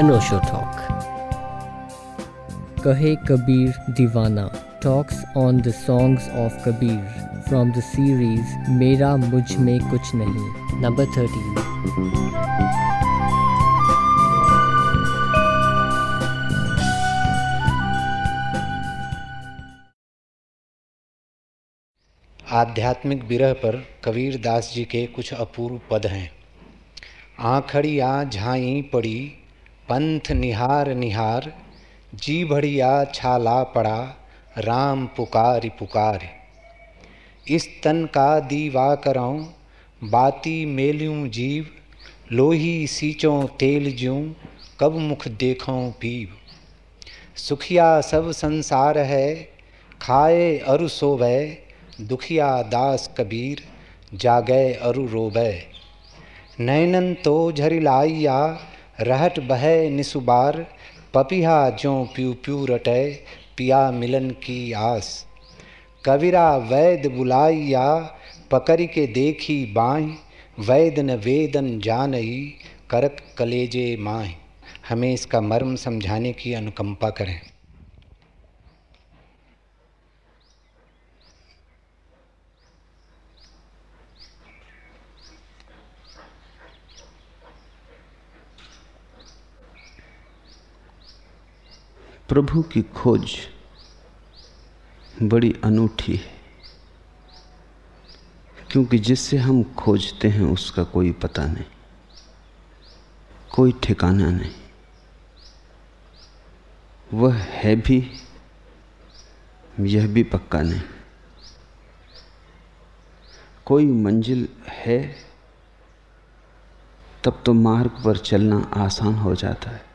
अनोशो talk कहे कबीर दीवाना talks on the songs of Kabir from the series मेरा मुझमें कुछ नहीं नंबर थर्टीन आध्यात्मिक विरह पर कबीर दास जी के कुछ अपूर्व पद हैं। आखड़िया झाई पड़ी पंथ निहार निहार, जी भड़िया छाला पड़ा, राम पुकार पुकार। इस तन का दीवा करऊँ, बाती मेल्यूँ जीव, लोही सींचों तेल ज्यूँ, कब मुख देखों पीव। सुखिया सब संसार है, खाए अरु सोवै, दुखिया दास कबीर, जागै अरु रोबै नैनन तो झरिलाइया रहट बह निसुबार, पपिहा ज्यों प्यू प्यू रटे, पिया मिलन की आस। कविरा वैद बुलाई या पकड़ के देखी बाँ वैद न वेदन जानई करक कलेजे माँ हमें इसका मर्म समझाने की अनुकंपा करें। प्रभु की खोज बड़ी अनूठी है। क्योंकि जिससे हम खोजते हैं, उसका कोई पता नहीं, कोई ठिकाना नहीं। वह है भी, यह भी पक्का नहीं। कोई मंजिल है, तब तो मार्ग पर चलना आसान हो जाता है।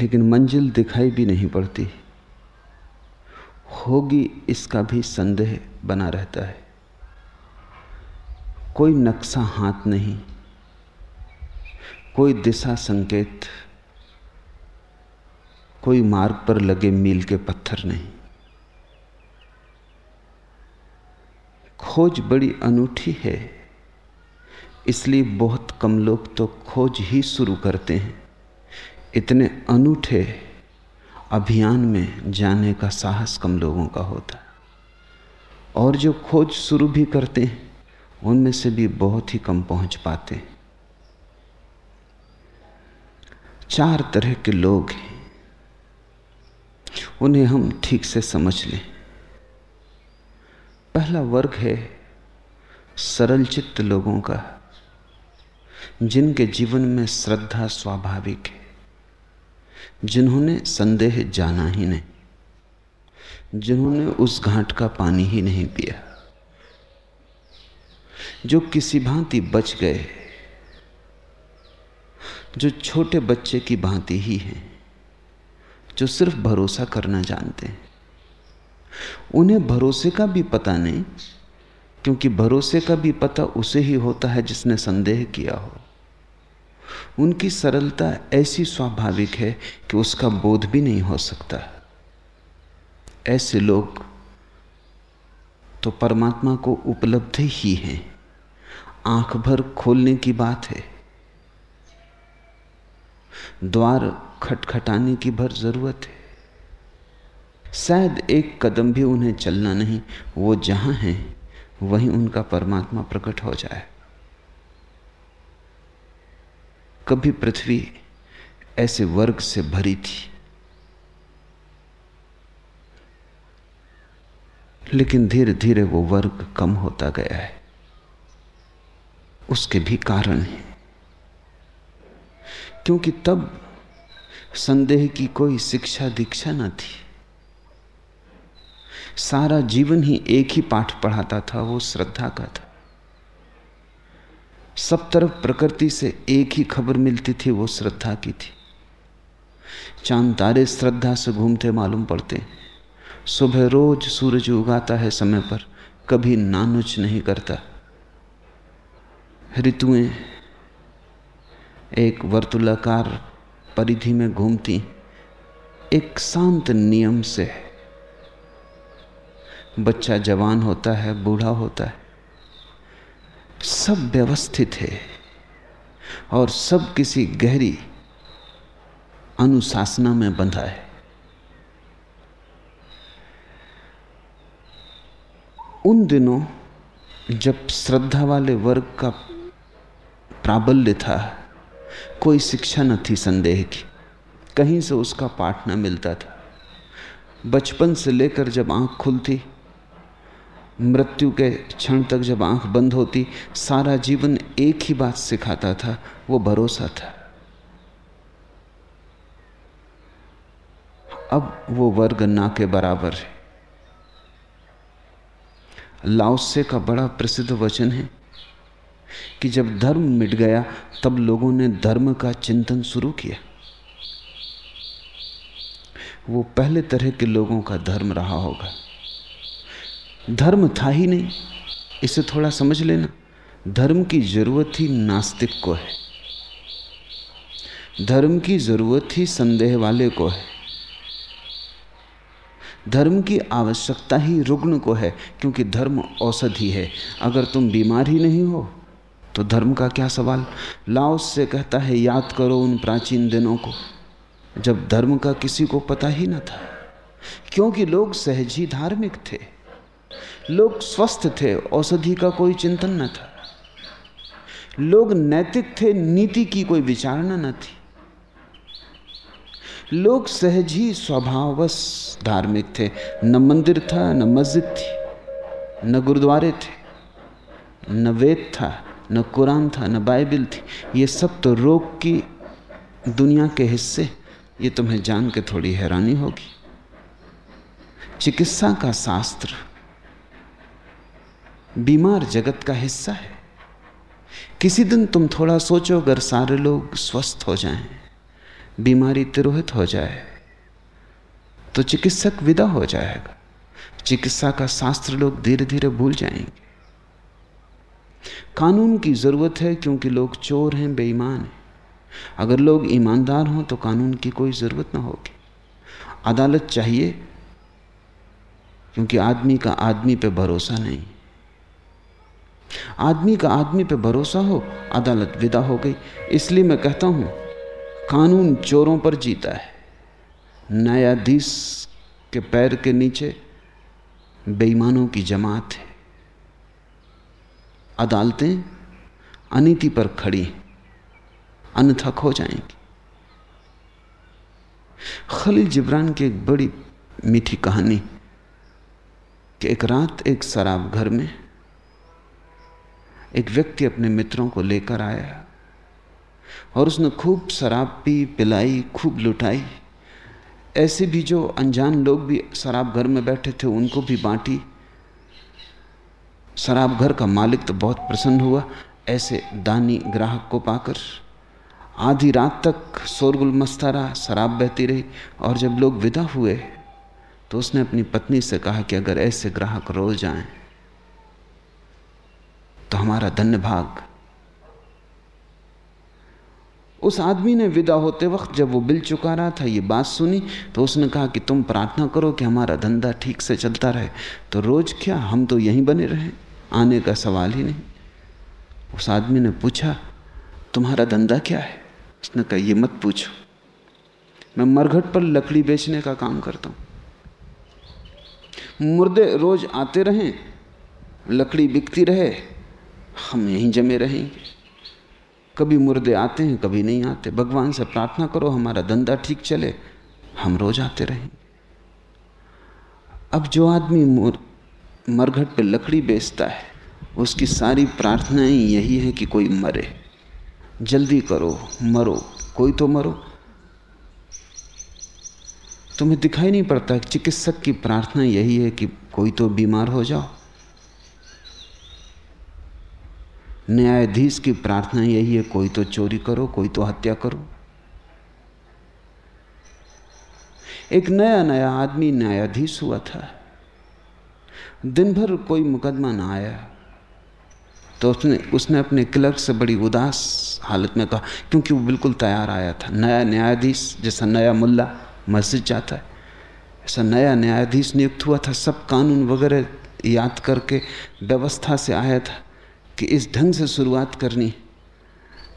लेकिन मंजिल दिखाई भी नहीं पड़ती। होगी इसका भी संदेह बना रहता है। कोई नक्शा हाथ नहीं, कोई दिशा संकेत, कोई मार्ग पर लगे मील के पत्थर नहीं। खोज बड़ी अनूठी है, इसलिए बहुत कम लोग तो खोज ही शुरू करते हैं। इतने अनूठे अभियान में जाने का साहस कम लोगों का होता है। और जो खोज शुरू भी करते हैं, उनमें से भी बहुत ही कम पहुँच पाते हैं। चार तरह के लोग हैं। उन्हें हम ठीक से समझ लें। पहला वर्ग है सरल चित्त लोगों का, जिनके जीवन में श्रद्धा स्वाभाविक है। जिन्होंने संदेह जाना ही नहीं, जिन्होंने उस घाट का पानी ही नहीं पिया, जो किसी भांति बच गए, जो छोटे बच्चे की भांति ही हैं, जो सिर्फ़ भरोसा करना जानते हैं। उन्हें भरोसे का भी पता नहीं, क्योंकि भरोसे का भी पता उसे ही होता है जिसने संदेह किया हो। उनकी सरलता ऐसी स्वाभाविक है कि उसका बोध भी नहीं हो सकता। ऐसे लोग तो परमात्मा को उपलब्ध ही हैं। आँख भर खोलने की बात है। द्वार खटखटाने की भर ज़रूरत है। शायद एक कदम भी उन्हें चलना नहीं, वो जहाँ हैं, वहीं उनका परमात्मा प्रकट हो जाए। कभी पृथ्वी ऐसे वर्ग से भरी थी। लेकिन धीरे धीरे वो वर्ग कम होता गया है। उसके भी कारण हैं। क्योंकि तब संदेह की कोई शिक्षा दीक्षा न थी। सारा जीवन ही एक ही पाठ पढ़ाता था, वो श्रद्धा का था। सब तरफ़ प्रकृति से एक ही खबर मिलती थी, वो श्रद्धा की थी। चाँद तारे श्रद्धा से घूमते मालूम पड़ते। सुबह रोज सूरज उगाता है समय पर, कभी नानुच नहीं करता। ऋतुएँ एक वर्तुलाकार परिधि में घूमती, एक शांत नियम से। बच्चा जवान होता है, बूढ़ा होता है। सब व्यवस्थित है और सब किसी गहरी अनुशासना में बंधा है। उन दिनों जब श्रद्धा वाले वर्ग का प्राबल्य था, कोई शिक्षा न थी संदेह की। कहीं से उसका पाठ न मिलता था। बचपन से लेकर जब आँख खुलती मृत्यु के क्षण तक जब आँख बंद होती, सारा जीवन एक ही बात सिखाता था, वो भरोसा था। अब वो वर्ग ना के बराबर है। लाओसे का बड़ा प्रसिद्ध वचन है कि जब धर्म मिट गया, तब लोगों ने धर्म का चिंतन शुरू किया। वो पहले तरह के लोगों का धर्म रहा होगा। धर्म था ही नहीं। इसे थोड़ा समझ लेना। धर्म की ज़रूरत ही नास्तिक को है। धर्म की ज़रूरत ही संदेह वाले को है। धर्म की आवश्यकता ही रुग्ण को है, क्योंकि धर्म औषधि है अगर तुम बीमार ही नहीं हो तो धर्म का क्या सवाल? लाओस से कहता है, याद करो उन प्राचीन दिनों को, जब धर्म का किसी को पता ही न था। क्योंकि लोग सहज ही धार्मिक थे। लोग स्वस्थ थे, औषधि का कोई चिंतन न था। लोग नैतिक थे, नीति की कोई विचारणा न थी। लोग सहज ही स्वभावश धार्मिक थे, न मंदिर था, न मस्जिद थी, न गुरुद्वारे थे, न वेद था, न कुरान था, न बाइबल थी। ये सब तो रोग की दुनिया के हिस्से, ये तुम्हें जान के थोड़ी हैरानी होगी। चिकित्सा का शास्त्र बीमार जगत का हिस्सा है। किसी दिन तुम थोड़ा सोचो अगर सारे लोग स्वस्थ हो जाएँ, बीमारी तिरोहित हो जाए तो चिकित्सक विदा हो जाएगा। चिकित्सा का शास्त्र लोग धीरे धीरे भूल जाएँगे। कानून की ज़रूरत है क्योंकि लोग चोर हैं बेईमान हैं। अगर लोग ईमानदार हों तो कानून की कोई ज़रूरत ना होगी। अदालत चाहिए क्योंकि आदमी का आदमी पे भरोसा नहीं। आदमी का आदमी पे भरोसा हो, अदालत विदा हो गई। इसलिए मैं कहता हूँ, कानून चोरों पर जीता है। न्यायाधीश के पैर के नीचे बेईमानों की जमात है। अदालतें अनिति पर खड़ी हैं, अन्यथा खो जाएँगे। खलील जिब्रान की एक बड़ी मीठी कहानी कि एक रात एक शराब घर में एक व्यक्ति अपने मित्रों को लेकर आया और उसने खूब शराब पी, पिलाई, खूब लुटाई। ऐसे भी जो अनजान लोग भी शराब घर में बैठे थे, उनको भी बांटी। शराब घर का मालिक तो बहुत प्रसन्न हुआ। ऐसे दानी ग्राहक को पाकर आधी रात तक शोरगुल मस्ता रहा शराब बहती रही और जब लोग विदा हुए तो उसने अपनी पत्नी से कहा कि अगर ऐसे ग्राहक रोज जाएँ तो हमारा धन्य भाग। उस आदमी ने विदा होते वक्त जब वो बिल चुका रहा था, ये बात सुनी तो उसने कहा कि तुम प्रार्थना करो कि हमारा धंधा ठीक से चलता रहे। तो रोज क्या हम तो यहीं बने रहे? आने का सवाल ही नहीं। उस आदमी ने पूछा, तुम्हारा धंधा क्या है? उसने कहा, ये मत पूछो। मैं मरघट पर लकड़ी बेचने का काम करता हूँ। मुर्दे रोज आते रहें, लकड़ी बिकती रहे हम यहीं जमे रहेंगे। कभी मुर्दे आते हैं, कभी नहीं आते। भगवान से प्रार्थना करो, हमारा धंधा ठीक चले। हम रोज आते रहेंगे। अब जो आदमी मरघट पर लकड़ी बेचता है, उसकी सारी प्रार्थनाएँ यही है कि कोई मरे। जल्दी करो, मरो। कोई तो मरो। तुम्हें दिखाई नहीं पड़ता चिकित्सक की प्रार्थना यही है कि कोई तो बीमार हो जाओ। न्यायाधीश की प्रार्थना यही है, कोई तो चोरी करो, कोई तो हत्या करो। एक नया नया आदमी न्यायाधीश हुआ था। दिन भर कोई मुकदमा ना आया। तो उसने उसने अपने क्लर्क से बड़ी उदास हालत में कहा, क्योंकि वो बिल्कुल तैयार आया था। नया न्यायाधीश, जैसा नया मुल्ला, मस्जिद जाता है, ऐसा नया न्यायाधीश नियुक्त हुआ था। सब कानून वगैरह याद करके व्यवस्था से आया था। कि इस ढंग से शुरुआत करनी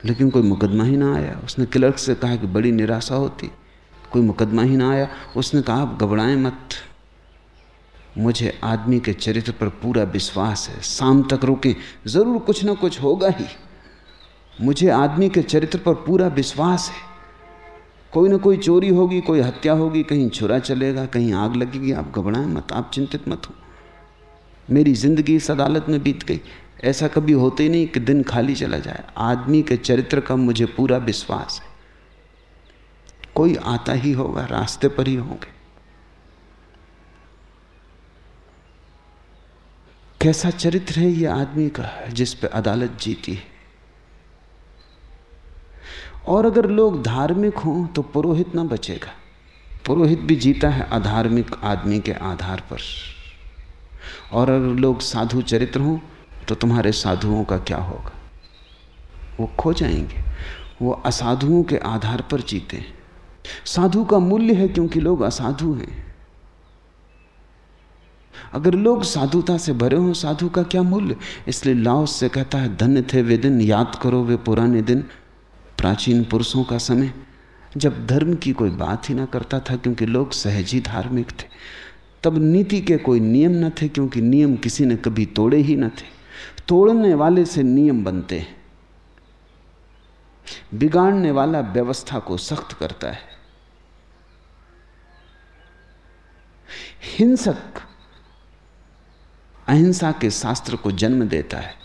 लेकिन कोई मुकदमा ही ना आया। उसने क्लर्क से कहा कि बड़ी निराशा होती। कोई मुकदमा ही ना आया। उसने कहा, आप घबराएँ मत। मुझे आदमी के चरित्र पर पूरा विश्वास है। शाम तक रुके। ज़रूर कुछ ना कुछ होगा ही। मुझे आदमी के चरित्र पर पूरा विश्वास है। कोई ना कोई चोरी होगी, कोई हत्या होगी, कहीं छुरा चलेगा, कहीं आग लगेगी। आप घबराएँ मत। आप चिंतित मत हो। मेरी ज़िंदगी इस अदालत में बीत गई। ऐसा कभी होते ही नहीं कि दिन खाली चला जाए। आदमी के चरित्र का मुझे पूरा विश्वास है। कोई आता ही होगा, रास्ते पर ही होंगे। कैसा चरित्र है ये आदमी का जिस पे अदालत जीती है? और अगर लोग धार्मिक हों तो पुरोहित ना बचेगा। पुरोहित भी जीता है अधार्मिक आदमी के आधार पर। और अगर लोग साधु चरित्र हों तो तुम्हारे साधुओं का क्या होगा? वो खो जाएँगे। वो असाधुओं के आधार पर जीते हैं। साधु का मूल्य है क्योंकि लोग असाधु हैं। अगर लोग साधुता से भरे हों, साधु का क्या मूल्य? इसलिए लाओस से कहता है, धन्य थे वे दिन, याद करो वे पुराने दिन, प्राचीन पुरुषों का समय। जब धर्म की कोई बात ही ना करता था, क्योंकि लोग सहज ही धार्मिक थे, तब नीति के कोई नियम न थे, क्योंकि नियम किसी ने कभी तोड़े ही न थे। तोड़ने वाले से नियम बनते हैं। बिगाड़ने वाला व्यवस्था को सख्त करता है। हिंसक, अहिंसा के शास्त्र को जन्म देता है।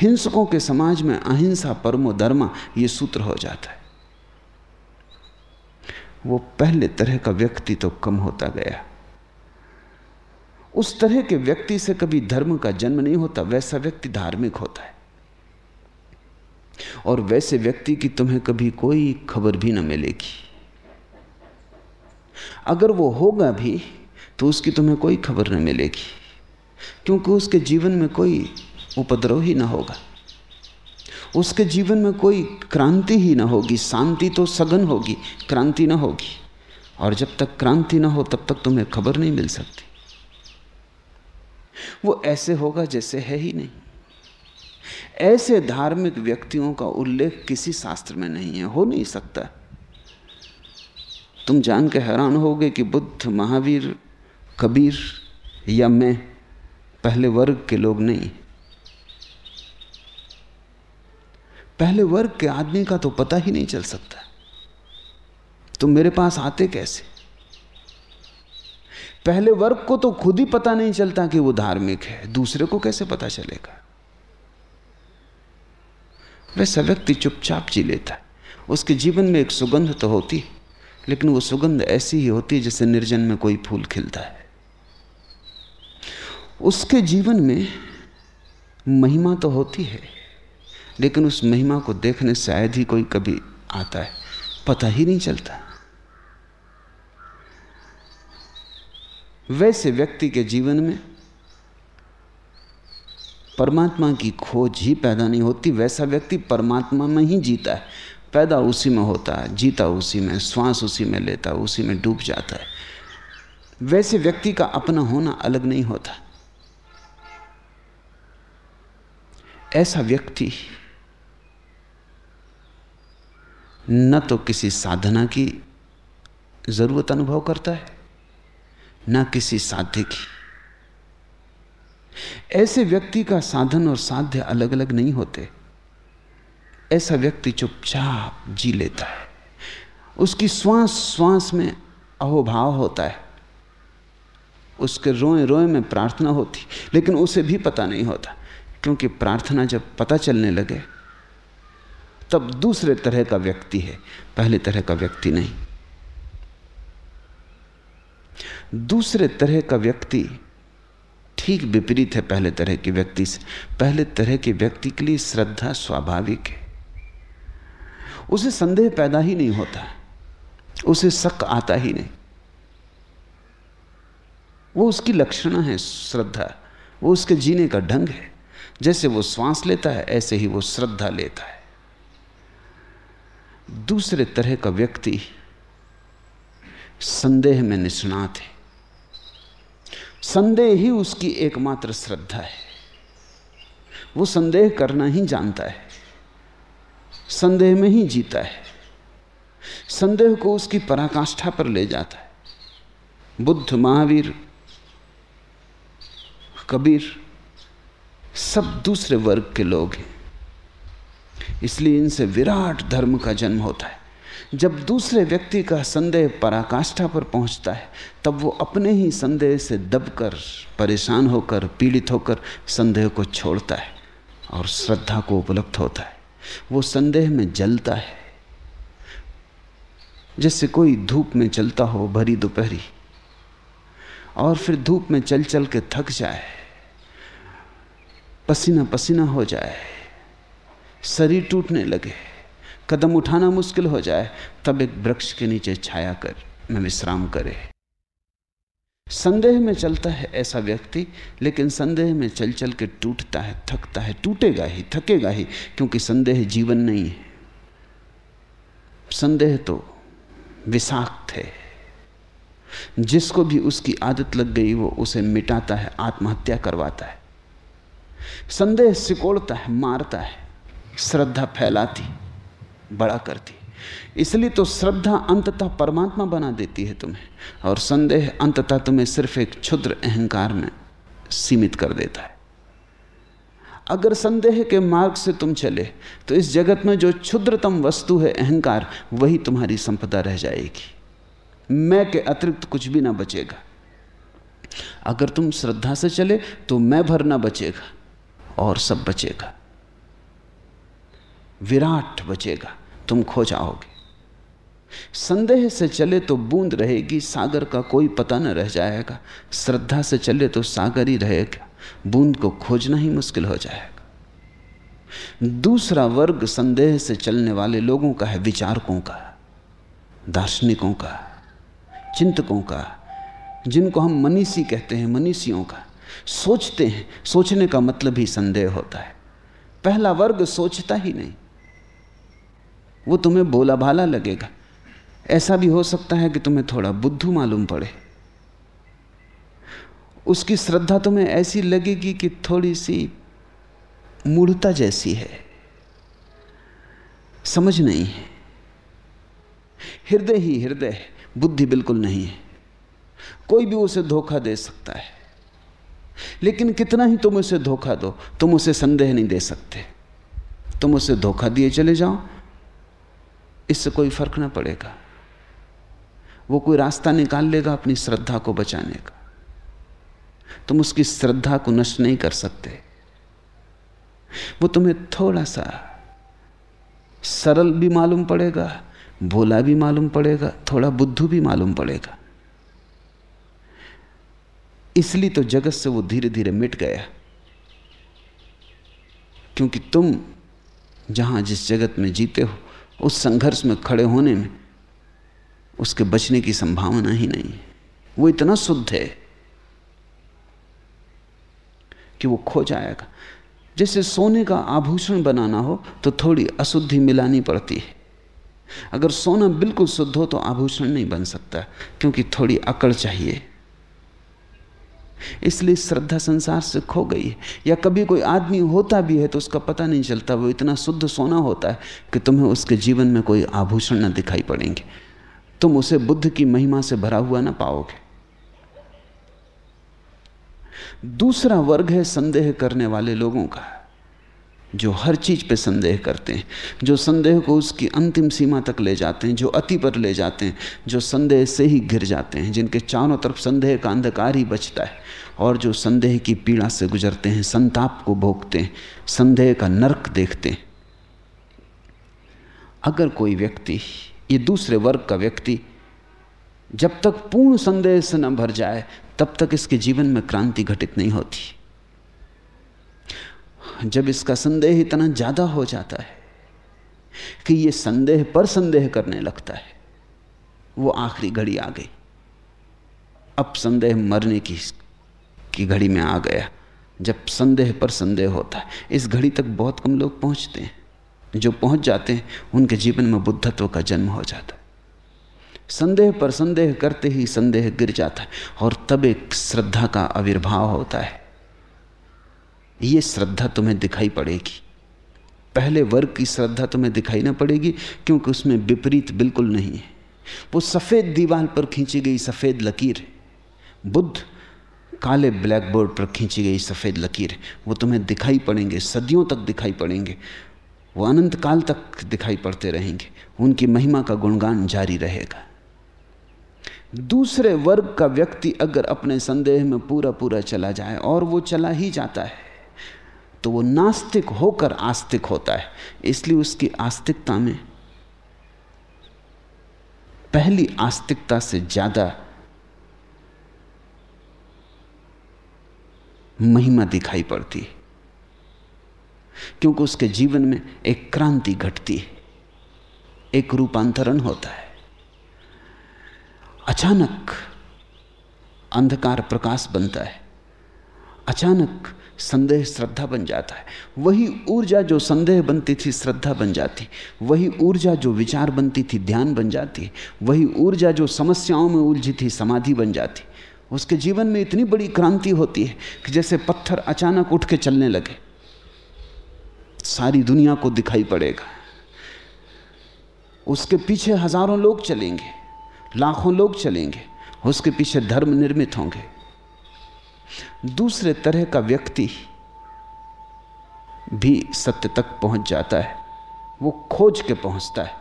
हिंसकों के समाज में अहिंसा, परमो धर्मा यह सूत्र हो जाता है। वो पहले तरह का व्यक्ति तो कम होता गया। उस तरह के व्यक्ति से कभी धर्म का जन्म नहीं होता, वैसा व्यक्ति धार्मिक होता है। और वैसे व्यक्ति की तुम्हें कभी कोई खबर भी न मिलेगी। अगर वो होगा भी तो उसकी तुम्हें कोई खबर न मिलेगी, क्योंकि उसके जीवन में कोई उपद्रव ही ना होगा। उसके जीवन में कोई क्रांति ही ना होगी, शांति तो सघन होगी, क्रांति ना होगी। और जब तक क्रांति ना हो, तब तक तुम्हें खबर नहीं मिल सकती। वो ऐसे होगा जैसे है ही नहीं। ऐसे धार्मिक व्यक्तियों का उल्लेख किसी शास्त्र में नहीं है, हो नहीं सकता। तुम जान के हैरान होगे कि बुद्ध, महावीर, कबीर या मैं पहले वर्ग के लोग नहीं। पहले वर्ग के आदमी का तो पता ही नहीं चल सकता। तुम मेरे पास आते कैसे? पहले वर्ग को तो खुद ही पता नहीं चलता कि वो धार्मिक है, दूसरे को कैसे पता चलेगा? वैसा व्यक्ति चुपचाप जी लेता है। उसके जीवन में एक सुगंध तो होती है, लेकिन वो सुगंध ऐसी ही होती है जैसे निर्जन में कोई फूल खिलता है। उसके जीवन में महिमा तो होती है, लेकिन उस महिमा को देखने शायद ही कोई कभी आता है, पता ही नहीं चलता। वैसे व्यक्ति के जीवन में परमात्मा की खोज ही पैदा नहीं होती, वैसा व्यक्ति परमात्मा में ही जीता है। पैदा उसी में होता है, जीता उसी में, श्वास उसी में लेता, उसी में डूब जाता है। वैसे व्यक्ति का अपना होना अलग नहीं होता। ऐसा व्यक्ति न तो किसी साधना की ज़रूरत अनुभव करता है न किसी साध्य की। ऐसे व्यक्ति का साधन और साध्य अलग अलग नहीं होते। ऐसा व्यक्ति चुपचाप जी लेता है। उसकी श्वास श्वास में अहोभाव होता है। उसके रोए रोए में प्रार्थना होती, लेकिन उसे भी पता नहीं होता, क्योंकि प्रार्थना जब पता चलने लगे, तब दूसरे तरह का व्यक्ति है, पहले तरह का व्यक्ति नहीं। दूसरे तरह का व्यक्ति ठीक विपरीत है पहले तरह के व्यक्ति से। पहले तरह के व्यक्ति के लिए श्रद्धा स्वाभाविक है। उसे संदेह पैदा ही नहीं होता। उसे शक आता ही नहीं। वो उसकी लक्षणा है श्रद्धा। वो उसके जीने का ढंग है। जैसे वो श्वास लेता है, ऐसे ही वो श्रद्धा लेता है। दूसरे तरह का व्यक्ति संदेह में निष्णात है। संदेह ही उसकी एकमात्र श्रद्धा है। वो संदेह करना ही जानता है। संदेह में ही जीता है। संदेह को उसकी पराकाष्ठा पर ले जाता है। बुद्ध, महावीर, कबीर, सब दूसरे वर्ग के लोग हैं। इसलिए इनसे विराट धर्म का जन्म होता है। जब दूसरे व्यक्ति का संदेह पराकाष्ठा पर पहुँचता है, तब वो अपने ही संदेह से दबकर, परेशान होकर, पीड़ित होकर संदेह को छोड़ता है और श्रद्धा को उपलब्ध होता है। वो संदेह में जलता है। जैसे कोई धूप में चलता हो भरी दोपहरी और फिर धूप में चल चल के थक जाए पसीना पसीना हो जाए, शरीर टूटने लगे कदम उठाना मुश्किल हो जाए, तब एक वृक्ष के नीचे छाया कर में विश्राम करे। संदेह में चलता है ऐसा व्यक्ति, लेकिन संदेह में चल चल के टूटता है, थकता है, टूटेगा ही, थकेगा ही, क्योंकि संदेह जीवन नहीं है। संदेह तो विषाक्त है। जिसको भी उसकी आदत लग गई, वो उसे मिटाता है, आत्महत्या करवाता है। संदेह सिकोड़ता है, मारता है, श्रद्धा फैलाती बड़ा करती। इसलिए तो श्रद्धा अंततः परमात्मा बना देती है तुम्हें, और संदेह अंततः तुम्हें सिर्फ़ एक क्षुद्र अहंकार में सीमित कर देता है। अगर संदेह के मार्ग से तुम चले तो इस जगत में जो क्षुद्रतम वस्तु है अहंकार, वही तुम्हारी संपदा रह जाएगी। मैं के अतिरिक्त कुछ भी ना बचेगा। अगर तुम श्रद्धा से चले तो मैं भर ना बचेगा, और सब बचेगा। विराट बचेगा, तुम खो जाओगे। संदेह से चले तो बूंद रहेगी, सागर का कोई पता न रह जाएगा। श्रद्धा से चले तो सागर ही रहेगा, बूंद को खोजना ही मुश्किल हो जाएगा। दूसरा वर्ग संदेह से चलने वाले लोगों का है विचारकों का, दार्शनिकों का, चिंतकों का, जिनको हम मनीषी कहते हैं, मनीषियों का। सोचते हैं, सोचने का मतलब ही संदेह होता है। पहला वर्ग सोचता ही नहीं वो तुम्हें बोला भाला लगेगा। ऐसा भी हो सकता है कि तुम्हें थोड़ा बुद्धू मालूम पड़े। उसकी श्रद्धा तुम्हें ऐसी लगेगी कि थोड़ी सी मूढ़ता जैसी है। समझ नहीं है। हृदय ही हृदय है, बुद्धि बिल्कुल नहीं है। कोई भी उसे धोखा दे सकता है। लेकिन कितना ही तुम उसे धोखा दो, तुम उसे संदेह नहीं दे सकते। तुम उसे धोखा दिए चले जाओ इससे कोई फ़र्क ना पड़ेगा। वो कोई रास्ता निकाल लेगा अपनी श्रद्धा को बचाने का। तुम उसकी श्रद्धा को नष्ट नहीं कर सकते। वो तुम्हें थोड़ा सा सरल भी मालूम पड़ेगा, भोला भी मालूम पड़ेगा, थोड़ा बुद्धू भी मालूम पड़ेगा। इसलिए तो जगत से वो धीरे धीरे मिट गया। क्योंकि तुम जहाँ जिस जगत में जीते हो उस संघर्ष में खड़े होने में उसके बचने की संभावना ही नहीं है। वो इतना शुद्ध है कि वो खो जाएगा। जैसे सोने का आभूषण बनाना हो तो थोड़ी अशुद्धि मिलानी पड़ती है। अगर सोना बिल्कुल शुद्ध हो तो आभूषण नहीं बन सकता, क्योंकि थोड़ी अकड़ चाहिए। इसलिए श्रद्धा संसार से खो गई है। या कभी कोई आदमी होता भी है तो उसका पता नहीं चलता, वो इतना शुद्ध सोना होता है कि तुम्हें उसके जीवन में कोई आभूषण न दिखाई पड़ेंगे। तुम उसे बुद्ध की महिमा से भरा हुआ ना पाओगे। दूसरा वर्ग है संदेह करने वाले लोगों का। जो हर चीज़ पे संदेह करते हैं, जो संदेह को उसकी अंतिम सीमा तक ले जाते हैं, जो अति पर ले जाते हैं, जो संदेह से ही गिर जाते हैं, जिनके चारों तरफ़ संदेह का अंधकार ही बचता है और जो संदेह की पीड़ा से गुजरते हैं, संताप को भोगते हैं, संदेह का नरक देखते हैं। अगर कोई व्यक्ति, ये दूसरे वर्ग का व्यक्ति, जब तक पूर्ण संदेह से न भर जाए, तब तक इसके जीवन में क्रांति घटित नहीं होती। जब इसका संदेह इतना ज़्यादा हो जाता है कि ये संदेह पर संदेह करने लगता है, वो आखिरी घड़ी आ गई। अब संदेह मरने की की घड़ी में आ गया, जब संदेह पर संदेह होता है। इस घड़ी तक बहुत कम लोग पहुँचते हैं। जो पहुँच जाते हैं, उनके जीवन में बुद्धत्व का जन्म हो जाता है। संदेह पर संदेह करते ही संदेह गिर जाता है और तब एक श्रद्धा का आविर्भाव होता है। ये श्रद्धा तुम्हें दिखाई पड़ेगी। पहले वर्ग की श्रद्धा तुम्हें दिखाई ना पड़ेगी, क्योंकि उसमें विपरीत बिल्कुल नहीं है। वो सफ़ेद दीवार पर खींची गई सफ़ेद लकीर है। बुद्ध काले ब्लैक बोर्ड पर खींची गई सफ़ेद लकीर वो तुम्हें दिखाई पड़ेंगे, सदियों तक दिखाई पड़ेंगे। वो अनंत काल तक दिखाई पड़ते रहेंगे। उनकी महिमा का गुणगान जारी रहेगा। दूसरे वर्ग का व्यक्ति अगर अपने संदेह में पूरा पूरा चला जाए, और वो चला ही जाता है। तो वो नास्तिक होकर आस्तिक होता है। इसलिए उसकी आस्तिकता में पहली आस्तिकता से ज़्यादा महिमा दिखाई पड़ती है, क्योंकि उसके जीवन में एक क्रांति घटती है, एक रूपांतरण होता है। अचानक अंधकार प्रकाश बनता है, अचानक संदेह श्रद्धा बन जाता है। वही ऊर्जा जो संदेह बनती थी, श्रद्धा बन जाती। वही ऊर्जा जो विचार बनती थी, ध्यान बन जाती। वही ऊर्जा जो समस्याओं में उलझी थी, समाधि बन जाती। उसके जीवन में इतनी बड़ी क्रांति होती है कि जैसे पत्थर अचानक उठ के चलने लगे। सारी दुनिया को दिखाई पड़ेगा। उसके पीछे हज़ारों लोग चलेंगे, लाखों लोग चलेंगे, उसके पीछे धर्म निर्मित होंगे। दूसरे तरह का व्यक्ति भी सत्य तक पहुँच जाता है। वो खोज के पहुँचता है।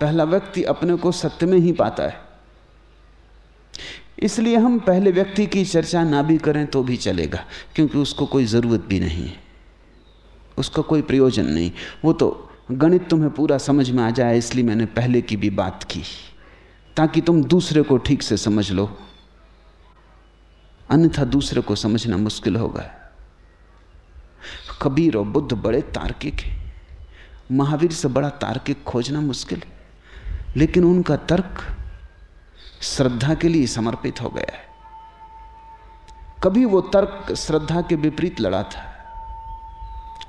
पहला व्यक्ति अपने को सत्य में ही पाता है। इसलिए हम पहले व्यक्ति की चर्चा ना भी करें तो भी चलेगा, क्योंकि उसको कोई ज़रूरत भी नहीं है। उसका कोई प्रयोजन नहीं। वो तो गणित तुम्हें पूरा समझ में आ जाए, इसलिए मैंने पहले की भी बात की। ताकि तुम दूसरे को ठीक से समझ लो। अन्यथा दूसरे को समझना मुश्किल होगा। कबीर और बुद्ध बड़े तार्किक हैं। महावीर से बड़ा तार्किक खोजना मुश्किल है। लेकिन उनका तर्क श्रद्धा के लिए समर्पित हो गया है। कभी वो तर्क श्रद्धा के विपरीत लड़ा था।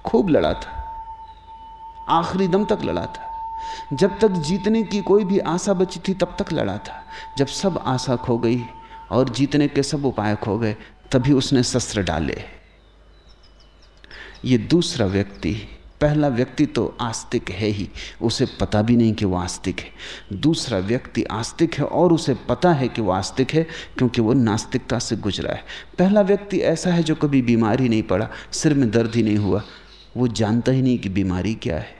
खूब लड़ा था। आखिरी दम तक लड़ा था। जब तक जीतने की कोई भी आशा बची थी, तब तक लड़ा था। जब सब आशा खो गई और जीतने के सब उपाय खो गए, तभी उसने शस्त्र डाले। ये दूसरा व्यक्ति, पहला व्यक्ति तो आस्तिक है ही, उसे पता भी नहीं कि वो आस्तिक है। दूसरा व्यक्ति आस्तिक है और उसे पता है कि वो आस्तिक है, क्योंकि वो नास्तिकता से गुजरा है। पहला व्यक्ति ऐसा है जो कभी बीमारी नहीं पड़ा, सिर में दर्द ही नहीं हुआ। वो जानता ही नहीं कि बीमारी क्या है।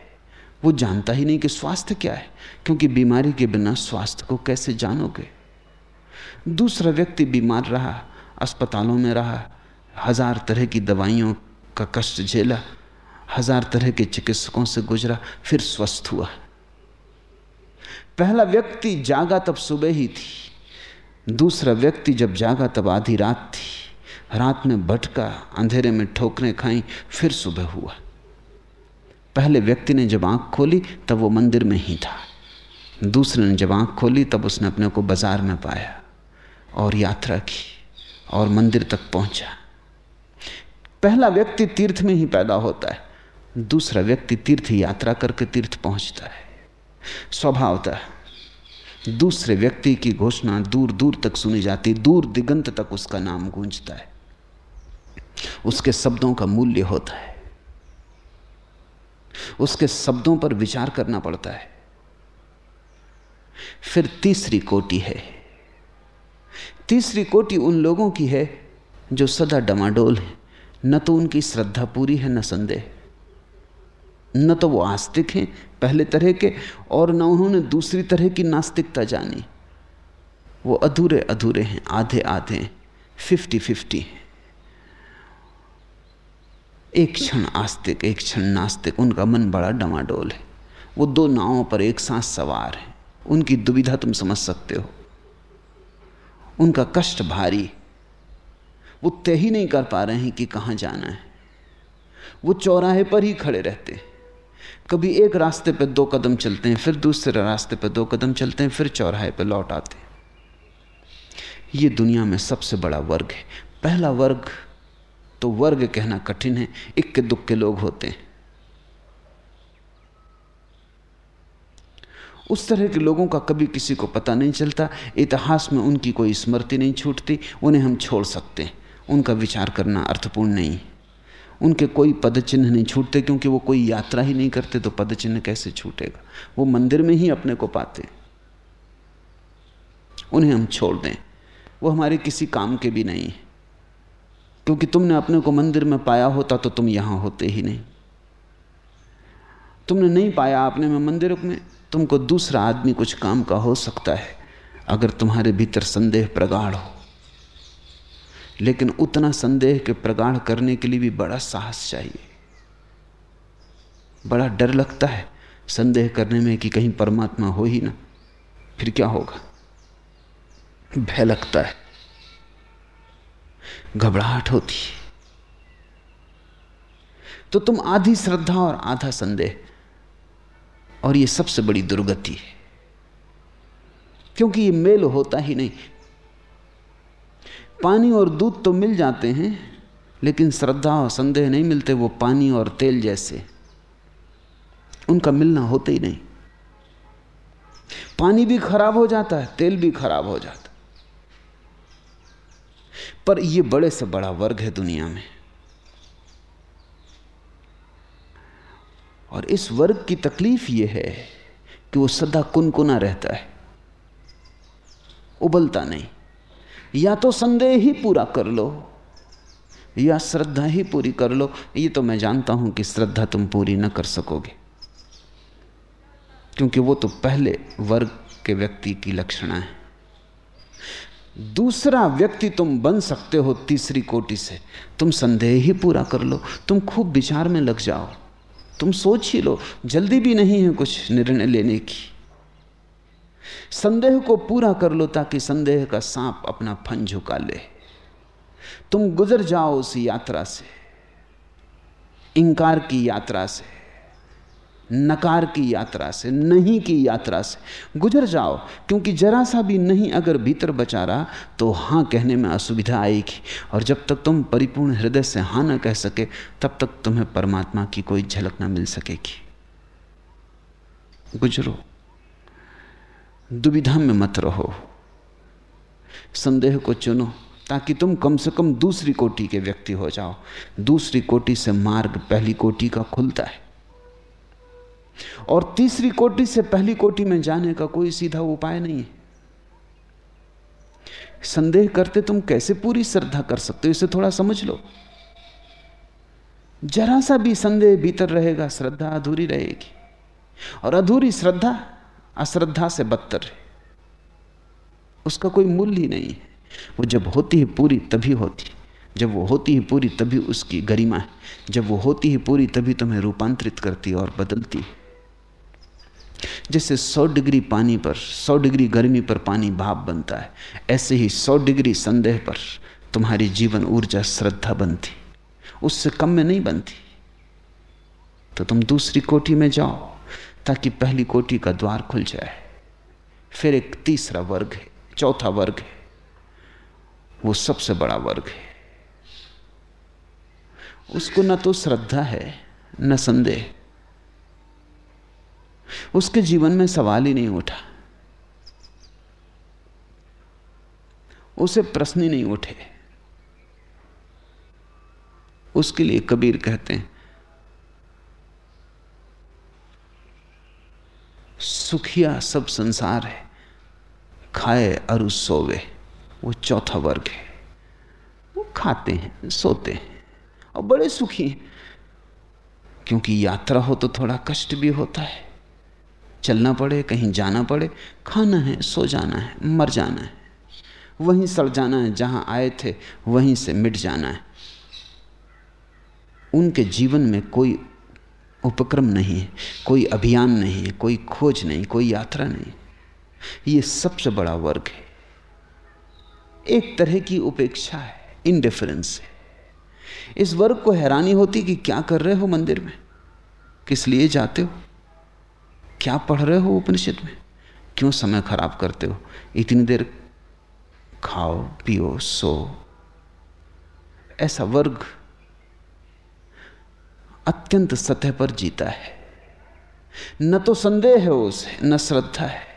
वो जानता ही नहीं कि स्वास्थ्य क्या है, क्योंकि बीमारी के बिना स्वास्थ्य को कैसे जानोगे? दूसरा व्यक्ति बीमार रहा, अस्पतालों में रहा, हज़ार तरह की दवाइयों का कष्ट झेला, हज़ार तरह के चिकित्सकों से गुजरा, फिर स्वस्थ हुआ। पहला व्यक्ति जागा तब सुबह ही थी, दूसरा व्यक्ति जब जागा तब आधी रात थी, रात में भटका, अंधेरे में ठोकरें खाई, फिर सुबह हुआ। पहले व्यक्ति ने जब आँख खोली, तब वो मंदिर में ही था। दूसरे ने जब आँख खोली, तब उसने अपने को बाज़ार में पाया। और यात्रा की और मंदिर तक पहुँचा। पहला व्यक्ति तीर्थ में ही पैदा होता है, दूसरा व्यक्ति तीर्थ यात्रा करके तीर्थ पहुँचता है। स्वभावता दूसरे व्यक्ति की घोषणा दूर दूर तक सुनी जाती, दूर दिगंत तक उसका नाम गूंजता है। उसके शब्दों का मूल्य होता है। उसके शब्दों पर विचार करना पड़ता है। फिर तीसरी कोटि है। तीसरी कोटि उन लोगों की है जो सदा डमाडोल है। न तो उनकी श्रद्धा पूरी है, न संदेह। न तो वो आस्तिक हैं पहले तरह के, और न उन्होंने दूसरी तरह की नास्तिकता जानी। वो अधूरे अधूरे हैं आधे आधे हैं फिफ्टी फिफ्टी हैं। एक क्षण आस्तिक, एक क्षण नास्तिक, उनका मन बड़ा डमाडोल है। वो दो नावों पर एक साथ सवार है। उनकी दुविधा तुम समझ सकते हो। उनका कष्ट भारी। वो तय ही नहीं कर पा रहे हैं कि कहाँ जाना है। वो चौराहे पर ही खड़े रहते हैं। कभी एक रास्ते पर दो कदम चलते हैं, फिर दूसरे रास्ते पर दो कदम चलते हैं, फिर चौराहे पर लौट आते हैं। ये दुनिया में सबसे बड़ा वर्ग है। पहला वर्ग तो वर्ग कहना कठिन है, इक्के दुक्के लोग होते हैं। उस तरह के लोगों का कभी किसी को पता नहीं चलता, इतिहास में उनकी कोई स्मृति नहीं छूटती, उन्हें हम छोड़ सकते हैं। उनका विचार करना अर्थपूर्ण नहीं। उनके कोई पद चिन्ह नहीं छूटते, क्योंकि वो कोई यात्रा ही नहीं करते तो पद चिन्ह कैसे छूटेगा? वो मंदिर में ही अपने को पाते। उन्हें हम छोड़ दें। वो हमारे किसी काम के भी नहीं है। क्योंकि तुमने अपने को मंदिर में पाया होता तो तुम यहाँ होते ही नहीं। तुमने नहीं पाया अपने में मंदिर में? तुमको दूसरा आदमी कुछ काम का हो सकता है, अगर तुम्हारे भीतर संदेह प्रगाढ़ हो। लेकिन उतना संदेह के प्रगाढ़ करने के लिए भी बड़ा साहस चाहिए। बड़ा डर लगता है, संदेह करने में कि कहीं परमात्मा हो ही ना, फिर क्या होगा? भय लगता है। घबराहट होती है। तो तुम आधी श्रद्धा और आधा संदेह और ये सबसे बड़ी दुर्गति है। क्योंकि ये मेल होता ही नहीं। पानी और दूध तो मिल जाते हैं, लेकिन श्रद्धा और संदेह नहीं मिलते, वो पानी और तेल जैसे। उनका मिलना होता ही नहीं। पानी भी खराब हो जाता है, तेल भी खराब हो जाता पर यह बड़े से बड़ा वर्ग है दुनिया में। और इस वर्ग की तकलीफ़ यह है कि वो सदा कुनकुना रहता है। उबलता नहीं। या तो संदेह ही पूरा कर लो, या श्रद्धा ही पूरी कर लो। ये तो मैं जानता हूँ कि श्रद्धा तुम पूरी न कर सकोगे। क्योंकि वो तो पहले वर्ग के व्यक्ति की लक्षणा है। दूसरा व्यक्ति तुम बन सकते हो तीसरी कोटि से। तुम संदेह ही पूरा कर लो। तुम खूब विचार में लग जाओ। तुम सोच ही लो, जल्दी भी नहीं है कुछ निर्णय लेने की। संदेह को पूरा कर लो ताकि संदेह का सांप अपना फन झुका ले। तुम गुजर जाओ उस यात्रा से, इंकार की यात्रा से। नकार की यात्रा से, नहीं की यात्रा से। गुजर जाओ, क्योंकि जरा सा भी नहीं अगर भीतर बचा रहा तो हाँ कहने में असुविधा आएगी। और जब तक तुम परिपूर्ण हृदय से हाँ न कह सके, तब तक तुम्हें परमात्मा की कोई झलक ना मिल सकेगी। गुजरो। दुविधा में मत रहो। संदेह को चुनो, ताकि तुम कम से कम दूसरी कोटि के व्यक्ति हो जाओ। दूसरी कोटि से मार्ग पहली कोटि का खुलता है। और तीसरी कोटि से पहली कोटि में जाने का कोई सीधा उपाय नहीं है। संदेह करते तुम कैसे पूरी श्रद्धा कर सकते हो, इसे थोड़ा समझ लो। जरा सा भी संदेह भीतर रहेगा, श्रद्धा अधूरी रहेगी। और अधूरी श्रद्धा अश्रद्धा से बदतर है। उसका कोई मूल्य ही नहीं है। वो जब होती है पूरी, तभी होती जब वो होती है पूरी, तभी उसकी गरिमा है। जब वो होती है पूरी, तभी तुम्हें रूपांतरित करती और बदलती है। जैसे 100 डिग्री पानी पर 100 डिग्री गर्मी पर पानी भाप बनता है। ऐसे ही 100 डिग्री संदेह पर तुम्हारी जीवन ऊर्जा श्रद्धा बनती। उससे कम में नहीं बनती। तो तुम दूसरी कोठी में जाओ, ताकि पहली कोटि का द्वार खुल जाए। फिर एक तीसरा वर्ग है, चौथा वर्ग है। वो सबसे बड़ा वर्ग है। उसको न तो श्रद्धा है, न संदेह। उसके जीवन में सवाल ही नहीं उठा। उसे प्रश्न ही नहीं उठे। उसके लिए कबीर कहते हैं, सुखिया सब संसार है, खाए अरु सोवे, वो चौथा वर्ग है। वो खाते हैं, सोते हैं, और बड़े सुखी हैं। क्योंकि यात्रा हो तो थोड़ा कष्ट भी होता है। चलना पड़े, कहीं जाना पड़े, खाना है, सो जाना है, मर जाना है। वहीं सड़ जाना है, जहाँ आए थे, वहीं से मिट जाना है। उनके जीवन में कोई उपक्रम नहीं है, कोई अभियान नहीं है, कोई खोज नहीं, कोई यात्रा नहीं। ये सबसे बड़ा वर्ग है। एक तरह की उपेक्षा है इनडिफरेंस है। इस वर्ग को हैरानी होती कि क्या कर रहे हो मंदिर में? किस लिए जाते हो? क्या पढ़ रहे हो उपनिषद में? क्यों समय खराब करते हो? इतनी देर खाओ, पियो, सो। ऐसा वर्ग अत्यंत सतह पर जीता है। न तो संदेह है उसे, न श्रद्धा है।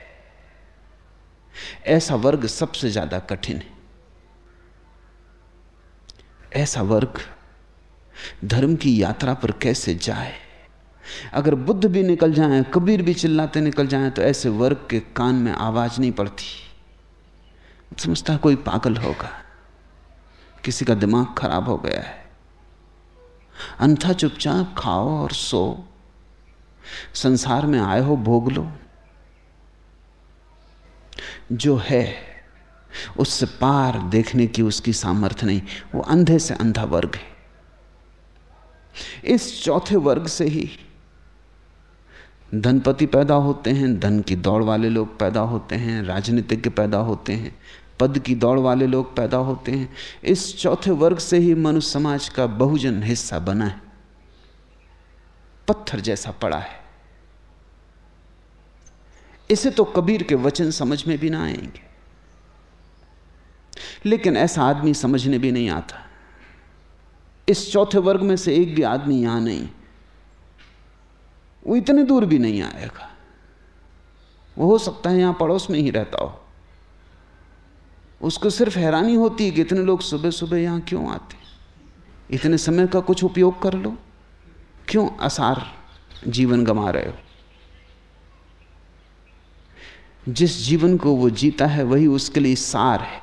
ऐसा वर्ग सबसे ज़्यादा कठिन है। ऐसा वर्ग धर्म की यात्रा पर कैसे जाए? अगर बुद्ध भी निकल जाए, कबीर भी चिल्लाते निकल जाए तो ऐसे वर्ग के कान में आवाज़ नहीं पड़ती। समझता कोई पागल होगा, किसी का दिमाग खराब हो गया है। अंथा चुपचाप खाओ और सो। संसार में आए हो, भोग लो। जो है, उससे पार देखने की उसकी सामर्थ्य नहीं, वो अंधे से अंधा वर्ग है। इस चौथे वर्ग से ही धनपति पैदा होते हैं, धन की दौड़ वाले लोग पैदा होते हैं, राजनीतिज्ञ पैदा होते हैं, पद की दौड़ वाले लोग पैदा होते हैं। इस चौथे वर्ग से ही मनुष्य समाज का बहुजन हिस्सा बना है। पत्थर जैसा पड़ा है। इसे तो कबीर के वचन समझ में भी ना आएँगे। लेकिन ऐसा आदमी समझने भी नहीं आता। इस चौथे वर्ग में से एक भी आदमी यहाँ नहीं। वो इतने दूर भी नहीं आएगा वो हो सकता है यहाँ पड़ोस में ही रहता हो। उसको सिर्फ़ हैरानी होती है कि इतने लोग सुबह सुबह यहाँ क्यों आते इतने समय का कुछ उपयोग कर लो। क्यों आसार जीवन गमा रहे हो? जिस जीवन को वो जीता है, वही उसके लिए सार है।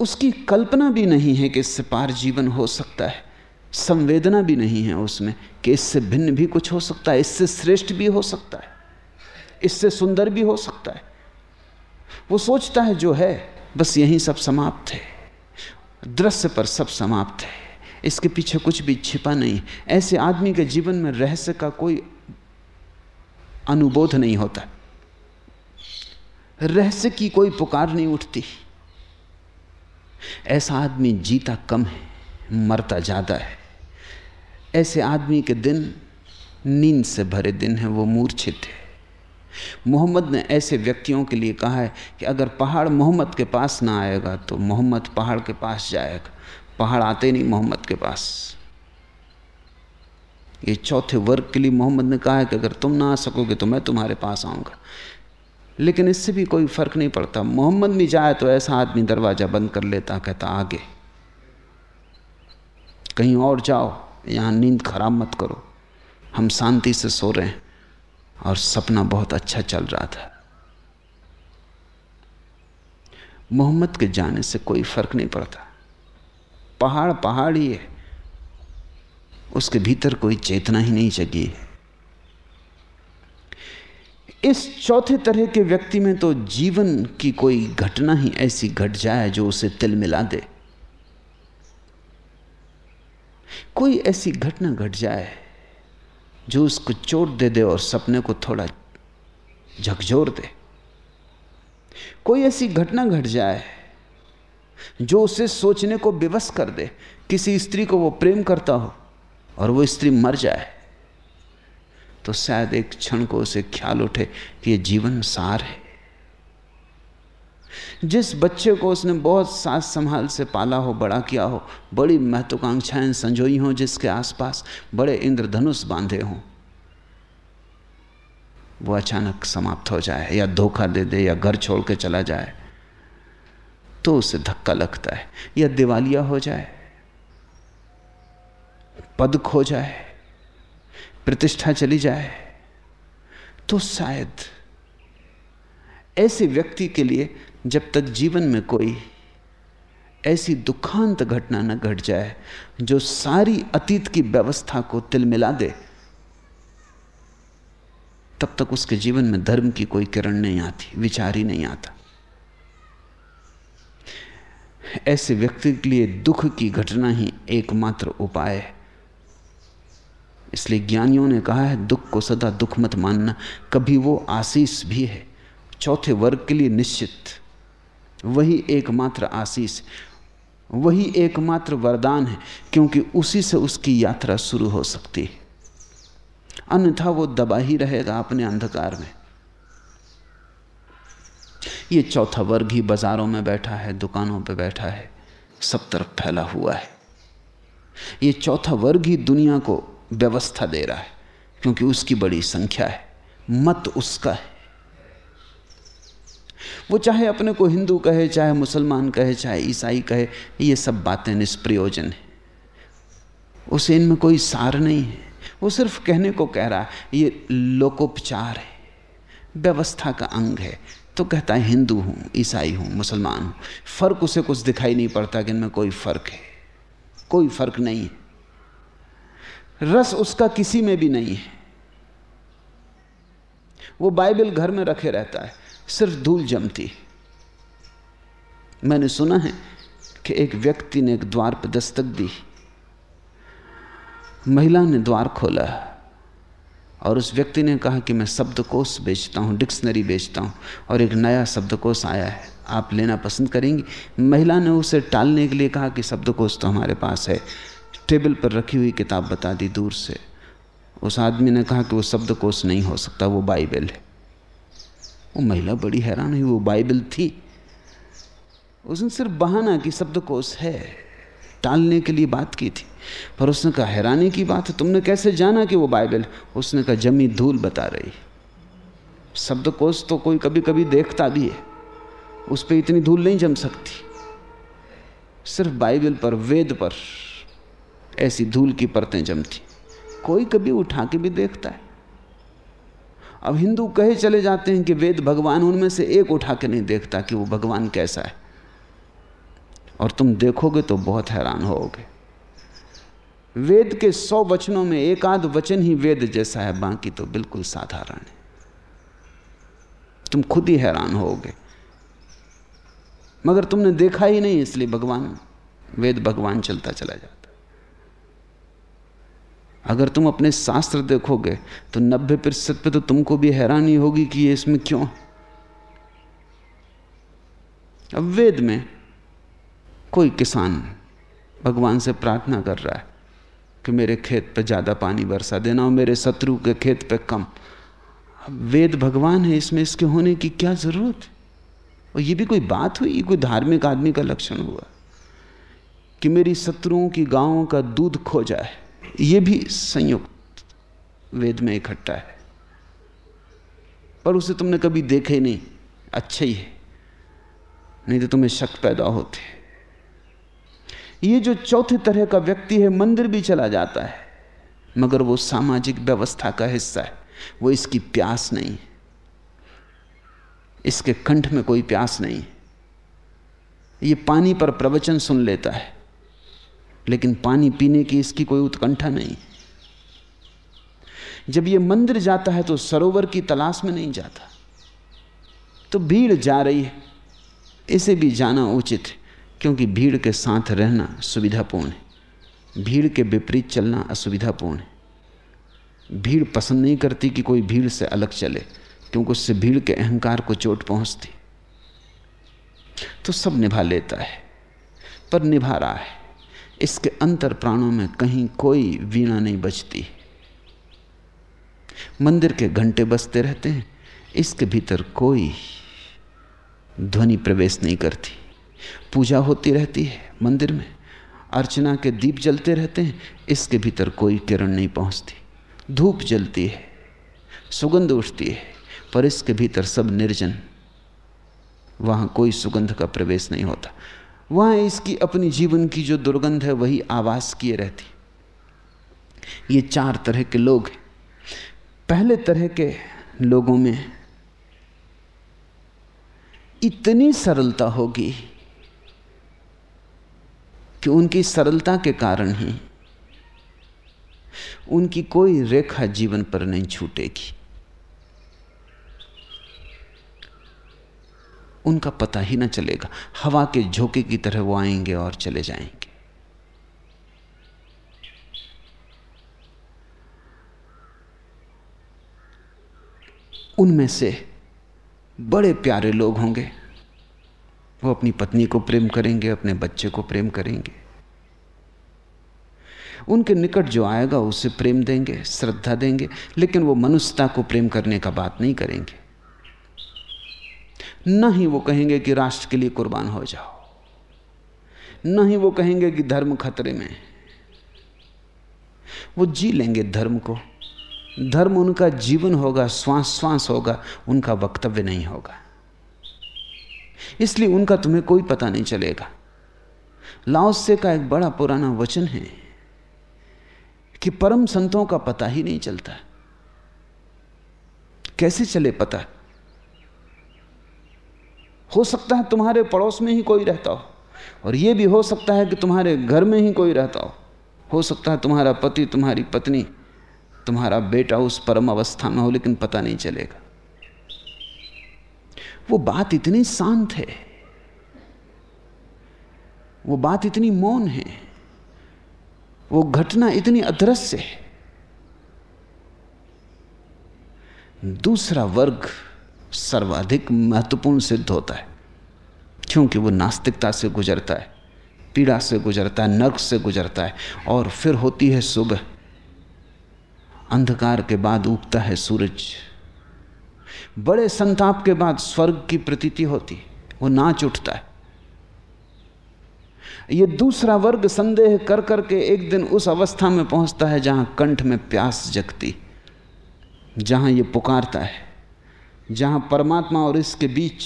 उसकी कल्पना भी नहीं है कि इससे पार जीवन हो सकता है। संवेदना भी नहीं है उसमें कि इससे भिन्न भी कुछ हो सकता है, इससे श्रेष्ठ भी हो सकता है, इससे सुंदर भी हो सकता है। वो सोचता है जो है, बस यही सब समाप्त है। दृश्य पर सब समाप्त है। इसके पीछे कुछ भी छिपा नहीं। ऐसे आदमी के जीवन में रहस्य का कोई अनुबोध नहीं होता। रहस्य की कोई पुकार नहीं उठती। ऐसा आदमी जीता कम है, मरता ज़्यादा है। ऐसे आदमी के दिन नींद से भरे दिन हैं, वो मूर्छित है। मोहम्मद ने ऐसे व्यक्तियों के लिए कहा है कि अगर पहाड़ मोहम्मद के पास ना आएगा तो मोहम्मद पहाड़ के पास जाएगा। पहाड़ आते नहीं मोहम्मद के पास। ये चौथे वर्ग के लिए मोहम्मद ने कहा है कि अगर तुम ना आ सकोगे तो मैं तुम्हारे पास आऊँगा। लेकिन इससे भी कोई फ़र्क नहीं पड़ता। मोहम्मद भी जाए तो ऐसा आदमी दरवाज़ा बंद कर लेता, कहता, आगे। कहीं और जाओ। यहाँ नींद खराब मत करो। हम शांति से सो रहे हैं और सपना बहुत अच्छा चल रहा था। मोहम्मद के जाने से कोई फ़र्क नहीं पड़ता। पहाड़ पहाड़ ही। है उसके भीतर कोई चेतना ही नहीं जगी है। इस चौथे तरह के व्यक्ति में तो जीवन की कोई घटना ही ऐसी घट जाए जो उसे तिल मिला दे। कोई ऐसी घटना घट जाए जो उसको चोट दे दे और सपने को थोड़ा झकझोर दे। कोई ऐसी घटना घट जाए जो उसे सोचने को विवश कर दे, किसी स्त्री को वो प्रेम करता हो और वो स्त्री मर जाए तो शायद एक क्षण को उसे ख्याल उठे कि ये जीवन सार है। जिस बच्चे को उसने बहुत सास संभाल से पाला हो, बड़ा किया हो, बड़ी महत्वाकांक्षाएँ संजोई हों जिसके आसपास बड़े इंद्रधनुष बांधे हों, वो अचानक समाप्त हो जाए या धोखा दे दे या घर छोड़ के चला जाए तो उसे धक्का लगता है, या दिवालिया हो जाए पद खो जाए, प्रतिष्ठा चली जाए तो शायद ऐसे व्यक्ति के लिए जब तक जीवन में कोई ऐसी दुखांत घटना न घट जाए, जो सारी अतीत की व्यवस्था को तिल मिला दे, तब तक उसके जीवन में धर्म की कोई किरण नहीं आती, विचार ही नहीं आता। ऐसे व्यक्ति के लिए दुख की घटना ही एकमात्र उपाय है। इसलिए ज्ञानियों ने कहा है, दुख को सदा दुख मत मानना, कभी वो आशीष भी है। चौथे वर्ग के लिए निश्चित। वही एकमात्र आशीष, वही एकमात्र वरदान है, क्योंकि उसी से उसकी यात्रा शुरू हो सकती है। अन्यथा वो दबा ही रहेगा अपने अंधकार में। ये चौथा वर्ग ही बाजारों में बैठा है, दुकानों पे बैठा है, सब तरफ़ फैला हुआ है। ये चौथा वर्ग ही दुनिया को व्यवस्था दे रहा है, क्योंकि उसकी बड़ी संख्या है, मत उसका है। वो चाहे अपने को हिंदू कहे, चाहे मुसलमान कहे, चाहे ईसाई कहे, ये सब बातें निष्प्रयोजन है। उसे इनमें कोई सार नहीं है। वो सिर्फ़ कहने को कह रहा है ये लोकोपचार है, व्यवस्था का अंग है। तो कहता है, हिंदू हूँ, ईसाई हूँ, मुसलमान हूँ। फ़र्क उसे कुछ दिखाई नहीं पड़ता कि इनमें कोई फ़र्क है। कोई फ़र्क नहीं है। रस उसका किसी में भी नहीं है। वो बाइबल घर में रखे रहता है। सिर्फ़ धूल जमती। मैंने सुना है कि एक व्यक्ति ने एक द्वार पर दस्तक दी। महिला ने द्वार खोला और उस व्यक्ति ने कहा कि मैं शब्दकोश बेचता हूँ, डिक्शनरी बेचता हूँ और एक नया शब्दकोश आया है। आप लेना पसंद करेंगी। महिला ने उसे टालने के लिए कहा कि शब्दकोश तो हमारे पास है। टेबल पर रखी हुई किताब बता दी दूर से। उस आदमी ने कहा कि वो शब्दकोश नहीं हो सकता, वो बाइबल है। वो महिला बड़ी हैरान हुई, वो बाइबल थी। उसने सिर्फ़ बहाना कि शब्दकोश है टालने के लिए बात की थी। पर उसने कहा, हैरानी की बात है, तुमने कैसे जाना कि वो बाइबल? उसने कहा, जमी धूल बता रही। शब्दकोश तो कोई कभी कभी देखता भी है। उस पर इतनी धूल नहीं जम सकती। सिर्फ़ बाइबल पर, वेद पर ऐसी धूल की परतें जमती। कोई कभी उठा के भी देखता है। अब हिंदू कहे चले जाते हैं कि वेद भगवान उनमें से एक उठा के नहीं देखता कि वो भगवान कैसा है। और तुम देखोगे तो बहुत हैरान होगे। वेद के सौ वचनों में एक आध वचन ही वेद जैसा है, बाकी तो बिल्कुल साधारण है। तुम खुद ही हैरान होगे। मगर तुमने देखा ही नहीं इसलिए भगवान, वेद भगवान चलता चला जाता। अगर तुम अपने शास्त्र देखोगे तो नब्बे प्रतिशत पे तो तुमको भी हैरानी होगी कि ये इसमें क्यों? अब वेद में कोई किसान भगवान से प्रार्थना कर रहा है कि मेरे खेत पे ज़्यादा पानी बरसा देना और मेरे शत्रु के खेत पे कम। अब वेद भगवान है, इसमें इसके होने की क्या ज़रूरत है? और ये भी कोई बात हुई? कोई धार्मिक आदमी का लक्षण हुआ कि मेरी शत्रुओं की गाँवों का दूध खो जाए। ये भी संयुक्त वेद में इकट्ठा है। पर उसे तुमने कभी देखे नहीं। अच्छा ही है। नहीं तो तुम्हें शक पैदा होते ये जो चौथे तरह का व्यक्ति है, मंदिर भी चला जाता है। मगर वो सामाजिक व्यवस्था का हिस्सा है। वो इसकी प्यास नहीं। इसके कंठ में कोई प्यास नहीं। ये पानी पर प्रवचन सुन लेता है। लेकिन पानी पीने की इसकी कोई उत्कंठा नहीं। जब ये मंदिर जाता है तो सरोवर की तलाश में नहीं जाता। तो भीड़ जा रही है। इसे भी जाना उचित है, क्योंकि भीड़ के साथ रहना सुविधापूर्ण है। भीड़ के विपरीत चलना असुविधापूर्ण है। भीड़ पसंद नहीं करती कि कोई भीड़ से अलग चले, क्योंकि उससे भीड़ के अहंकार को चोट पहुँचती। तो सब निभा लेता है, पर निभा रहा है। इसके अंतर प्राणों में कहीं कोई वीणा नहीं बजती मंदिर के घंटे बजते रहते हैं, इसके भीतर कोई ध्वनि प्रवेश नहीं करती। पूजा होती रहती है मंदिर में, अर्चना के दीप जलते रहते हैं, इसके भीतर कोई किरण नहीं पहुँचती। धूप जलती है, सुगंध उठती है, पर इसके भीतर सब निर्जन, वहाँ कोई सुगंध का प्रवेश नहीं होता। वहाँ इसकी अपनी जीवन की जो दुर्गंध है, वही आवास किए रहती। ये चार तरह के लोग हैं। पहले तरह के लोगों में इतनी सरलता होगी कि उनकी सरलता के कारण ही उनकी कोई रेखा जीवन पर नहीं छूटेगी। उनका पता ही ना चलेगा। हवा के झोंके की तरह वो आएँगे और चले जाएँगे। उनमें से बड़े प्यारे लोग होंगे। वो अपनी पत्नी को प्रेम करेंगे, अपने बच्चे को प्रेम करेंगे। उनके निकट जो आएगा, उसे प्रेम देंगे, श्रद्धा देंगे, लेकिन वो मनुष्यता को प्रेम करने का बात नहीं करेंगे। न ही वो कहेंगे कि राष्ट्र के लिए कुर्बान हो जाओ। न ही वो कहेंगे कि धर्म खतरे में वो जी लेंगे धर्म को। धर्म उनका जीवन होगा श्वास श्वास होगा, उनका वक्तव्य नहीं होगा। इसलिए उनका तुम्हें कोई पता नहीं चलेगा। लाओसे का एक बड़ा पुराना वचन है कि परम संतों का पता ही नहीं चलता। कैसे चले पता? हो सकता है तुम्हारे पड़ोस में ही कोई रहता हो। और यह भी हो सकता है कि तुम्हारे घर में ही कोई रहता हो। हो सकता है तुम्हारा पति, तुम्हारी पत्नी, तुम्हारा बेटा उस परम अवस्था में हो, लेकिन पता नहीं चलेगा। वो बात इतनी शांत है। वो बात इतनी मौन है। वो घटना इतनी अदृश्य है। दूसरा वर्ग सर्वाधिक महत्वपूर्ण सिद्ध होता है। क्योंकि वो नास्तिकता से गुजरता है, पीड़ा से गुजरता है, नर्क से गुजरता है, और फिर होती है सुबह। अंधकार के बाद उगता है सूरज। बड़े संताप के बाद स्वर्ग की प्रतीति होती वो नाच उठता है। ये दूसरा वर्ग संदेह कर करके एक दिन उस अवस्था में पहुँचता है जहाँ कंठ में प्यास जगती, जहाँ ये पुकारता है। जहाँ परमात्मा और इसके बीच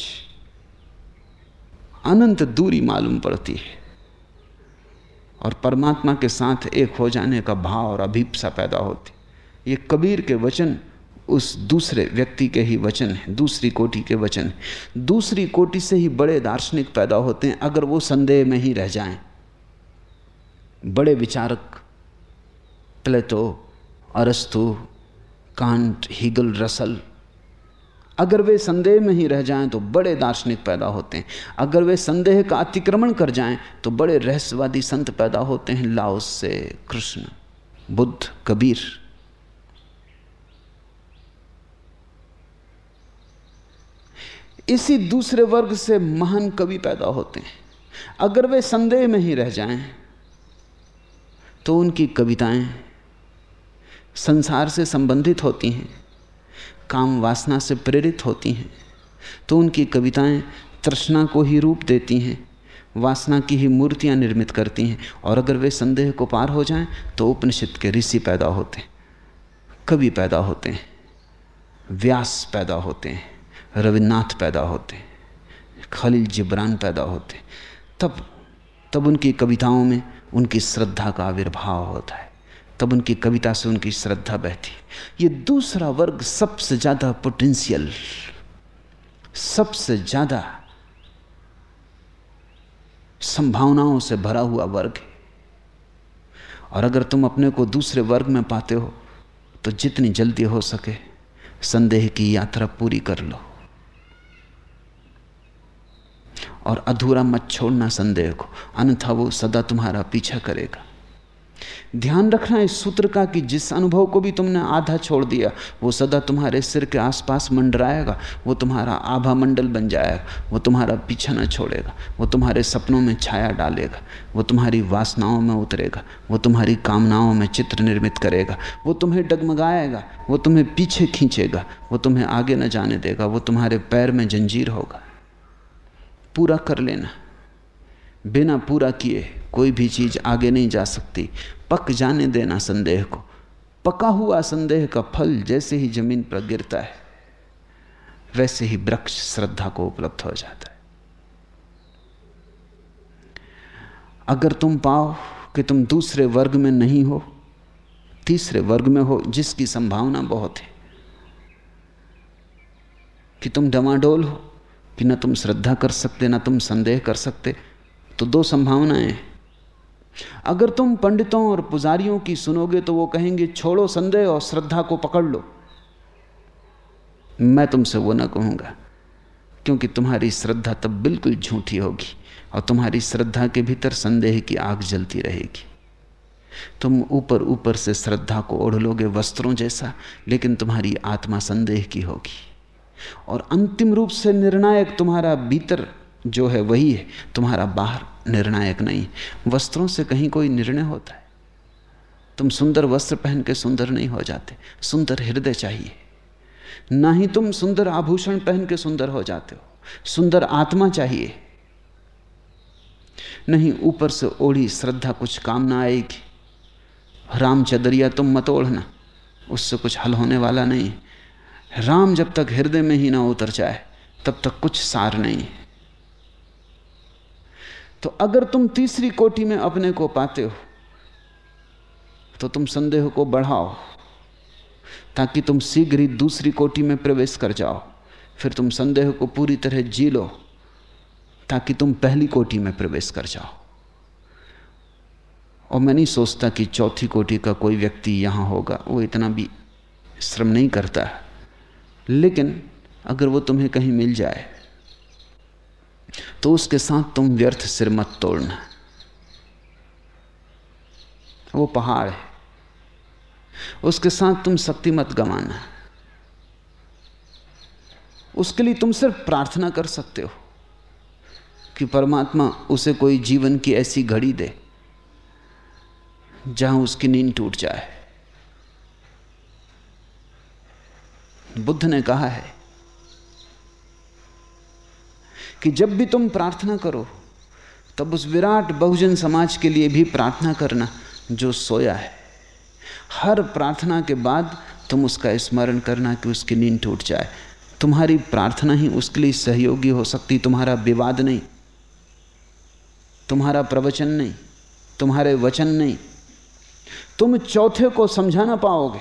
अनंत दूरी मालूम पड़ती है। और परमात्मा के साथ एक हो जाने का भाव और अभीपसा पैदा होती। ये कबीर के वचन उस दूसरे व्यक्ति के ही वचन हैं, दूसरी कोटि के वचन हैं। दूसरी कोटि से ही बड़े दार्शनिक पैदा होते हैं, अगर वो संदेह में ही रह जाएँ। बड़े विचारक प्लेटो अरस्तु, कांट, हीगल, रसल अगर वे संदेह में ही रह जाएँ तो बड़े दार्शनिक पैदा होते हैं। अगर वे संदेह का अतिक्रमण कर जाएँ तो बड़े रहस्यवादी संत पैदा होते हैं, लाओस से कृष्ण, बुद्ध, कबीर। इसी दूसरे वर्ग से महान कवि पैदा होते हैं। अगर वे संदेह में ही रह जाएँ तो उनकी कविताएँ संसार से संबंधित होती हैं। काम वासना से प्रेरित होती हैं। तो उनकी कविताएँ तृष्णा को ही रूप देती हैं, वासना की ही मूर्तियाँ निर्मित करती हैं और अगर वे संदेह को पार हो जाएँ तो उपनिषद के ऋषि पैदा होते हैं, कवि पैदा होते हैं, व्यास पैदा होते हैं रविन्द्रनाथ पैदा होते हैं, खलील जिब्रान पैदा होते हैं। तब तब उनकी कविताओं में उनकी श्रद्धा का आविर्भाव होता है। तब उनकी कविता से उनकी श्रद्धा बहती। ये दूसरा वर्ग सबसे ज़्यादा पोटेंशियल सबसे ज़्यादा संभावनाओं से भरा हुआ वर्ग है। और अगर तुम अपने को दूसरे वर्ग में पाते हो तो जितनी जल्दी हो सके संदेह की यात्रा पूरी कर लो। और अधूरा मत छोड़ना संदेह को, अन्यथा वो सदा तुम्हारा पीछा करेगा। ध्यान रखना इस सूत्र का कि जिस अनुभव को भी तुमने आधा छोड़ दिया, वो सदा तुम्हारे सिर के आसपास मंडराएगा, वो तुम्हारा आभा मंडल बन जाएगा, वो तुम्हारा पीछा न छोड़ेगा, वो तुम्हारे सपनों में छाया डालेगा, वो तुम्हारी वासनाओं में उतरेगा, वो तुम्हारी कामनाओं में चित्र निर्मित करेगा, वो तुम्हें डगमगाएगा, वो तुम्हें पीछे खींचेगा, वो तुम्हें आगे न जाने देगा, वो तुम्हारे पैर में जंजीर होगा। पूरा कर लेना, बिना पूरा किए। कोई भी चीज़ आगे नहीं जा सकती। पक जाने देना संदेह को। पका हुआ संदेह का फल जैसे ही ज़मीन पर गिरता है, वैसे ही वृक्ष श्रद्धा को उपलब्ध हो जाता है। अगर तुम पाओ कि तुम दूसरे वर्ग में नहीं हो, तीसरे वर्ग में हो, जिसकी संभावना बहुत है, कि तुम डमाडोल हो, कि ना तुम श्रद्धा कर सकते, ना तुम संदेह कर सकते तो दो संभावनाएँ अगर तुम पंडितों और पुजारियों की सुनोगे तो वो कहेंगे, छोड़ो संदेह और श्रद्धा को पकड़ लो। मैं तुमसे वो ना कहूँगा, क्योंकि तुम्हारी श्रद्धा तब बिल्कुल झूठी होगी और तुम्हारी श्रद्धा के भीतर संदेह की आग जलती रहेगी। तुम ऊपर ऊपर से श्रद्धा को ओढ़ लोगे वस्त्रों जैसा, लेकिन तुम्हारी आत्मा संदेह की होगी। और अंतिम रूप से निर्णायक तुम्हारा भीतर जो है वही है, तुम्हारा बाहर। निर्णायक नहीं। वस्त्रों से कहीं कोई निर्णय होता है। तुम सुंदर वस्त्र पहन के सुंदर नहीं हो जाते। सुंदर हृदय चाहिए। ना ही तुम सुंदर आभूषण पहन के सुंदर हो जाते हो। सुंदर आत्मा चाहिए। नहीं, ऊपर से ओढ़ी श्रद्धा कुछ काम ना आएगी। राम चदरिया तुम मत ओढ़ना। उससे कुछ हल होने वाला नहीं। राम जब तक हृदय में ही ना उतर जाए, तब तक कुछ सार नहीं। है तो अगर तुम तीसरी कोटि में अपने को पाते हो तो तुम संदेह को बढ़ाओ, ताकि तुम शीघ्र ही दूसरी कोटि में प्रवेश कर जाओ। फिर तुम संदेह को पूरी तरह जी लो, ताकि तुम पहली कोटि में प्रवेश कर जाओ। और मैं नहीं सोचता कि चौथी कोटि का कोई व्यक्ति यहाँ होगा, वो इतना भी श्रम नहीं करता। लेकिन अगर वो तुम्हें कहीं मिल जाए तो उसके साथ तुम व्यर्थ सिर मत तोड़ना। वो पहाड़ है। उसके साथ तुम शक्ति मत गंवाना। उसके लिए तुम सिर्फ़ प्रार्थना कर सकते हो कि परमात्मा उसे कोई जीवन की ऐसी घड़ी दे, जहाँ उसकी नींद टूट जाए। बुद्ध ने कहा है कि जब भी तुम प्रार्थना करो, तब उस विराट बहुजन समाज के लिए भी प्रार्थना करना जो सोया है। हर प्रार्थना के बाद तुम उसका स्मरण करना कि उसकी नींद टूट जाए। तुम्हारी प्रार्थना ही उसके लिए सहयोगी हो सकती, तुम्हारा विवाद नहीं, तुम्हारा प्रवचन नहीं, तुम्हारे वचन नहीं। तुम चौथे को समझा ना पाओगे।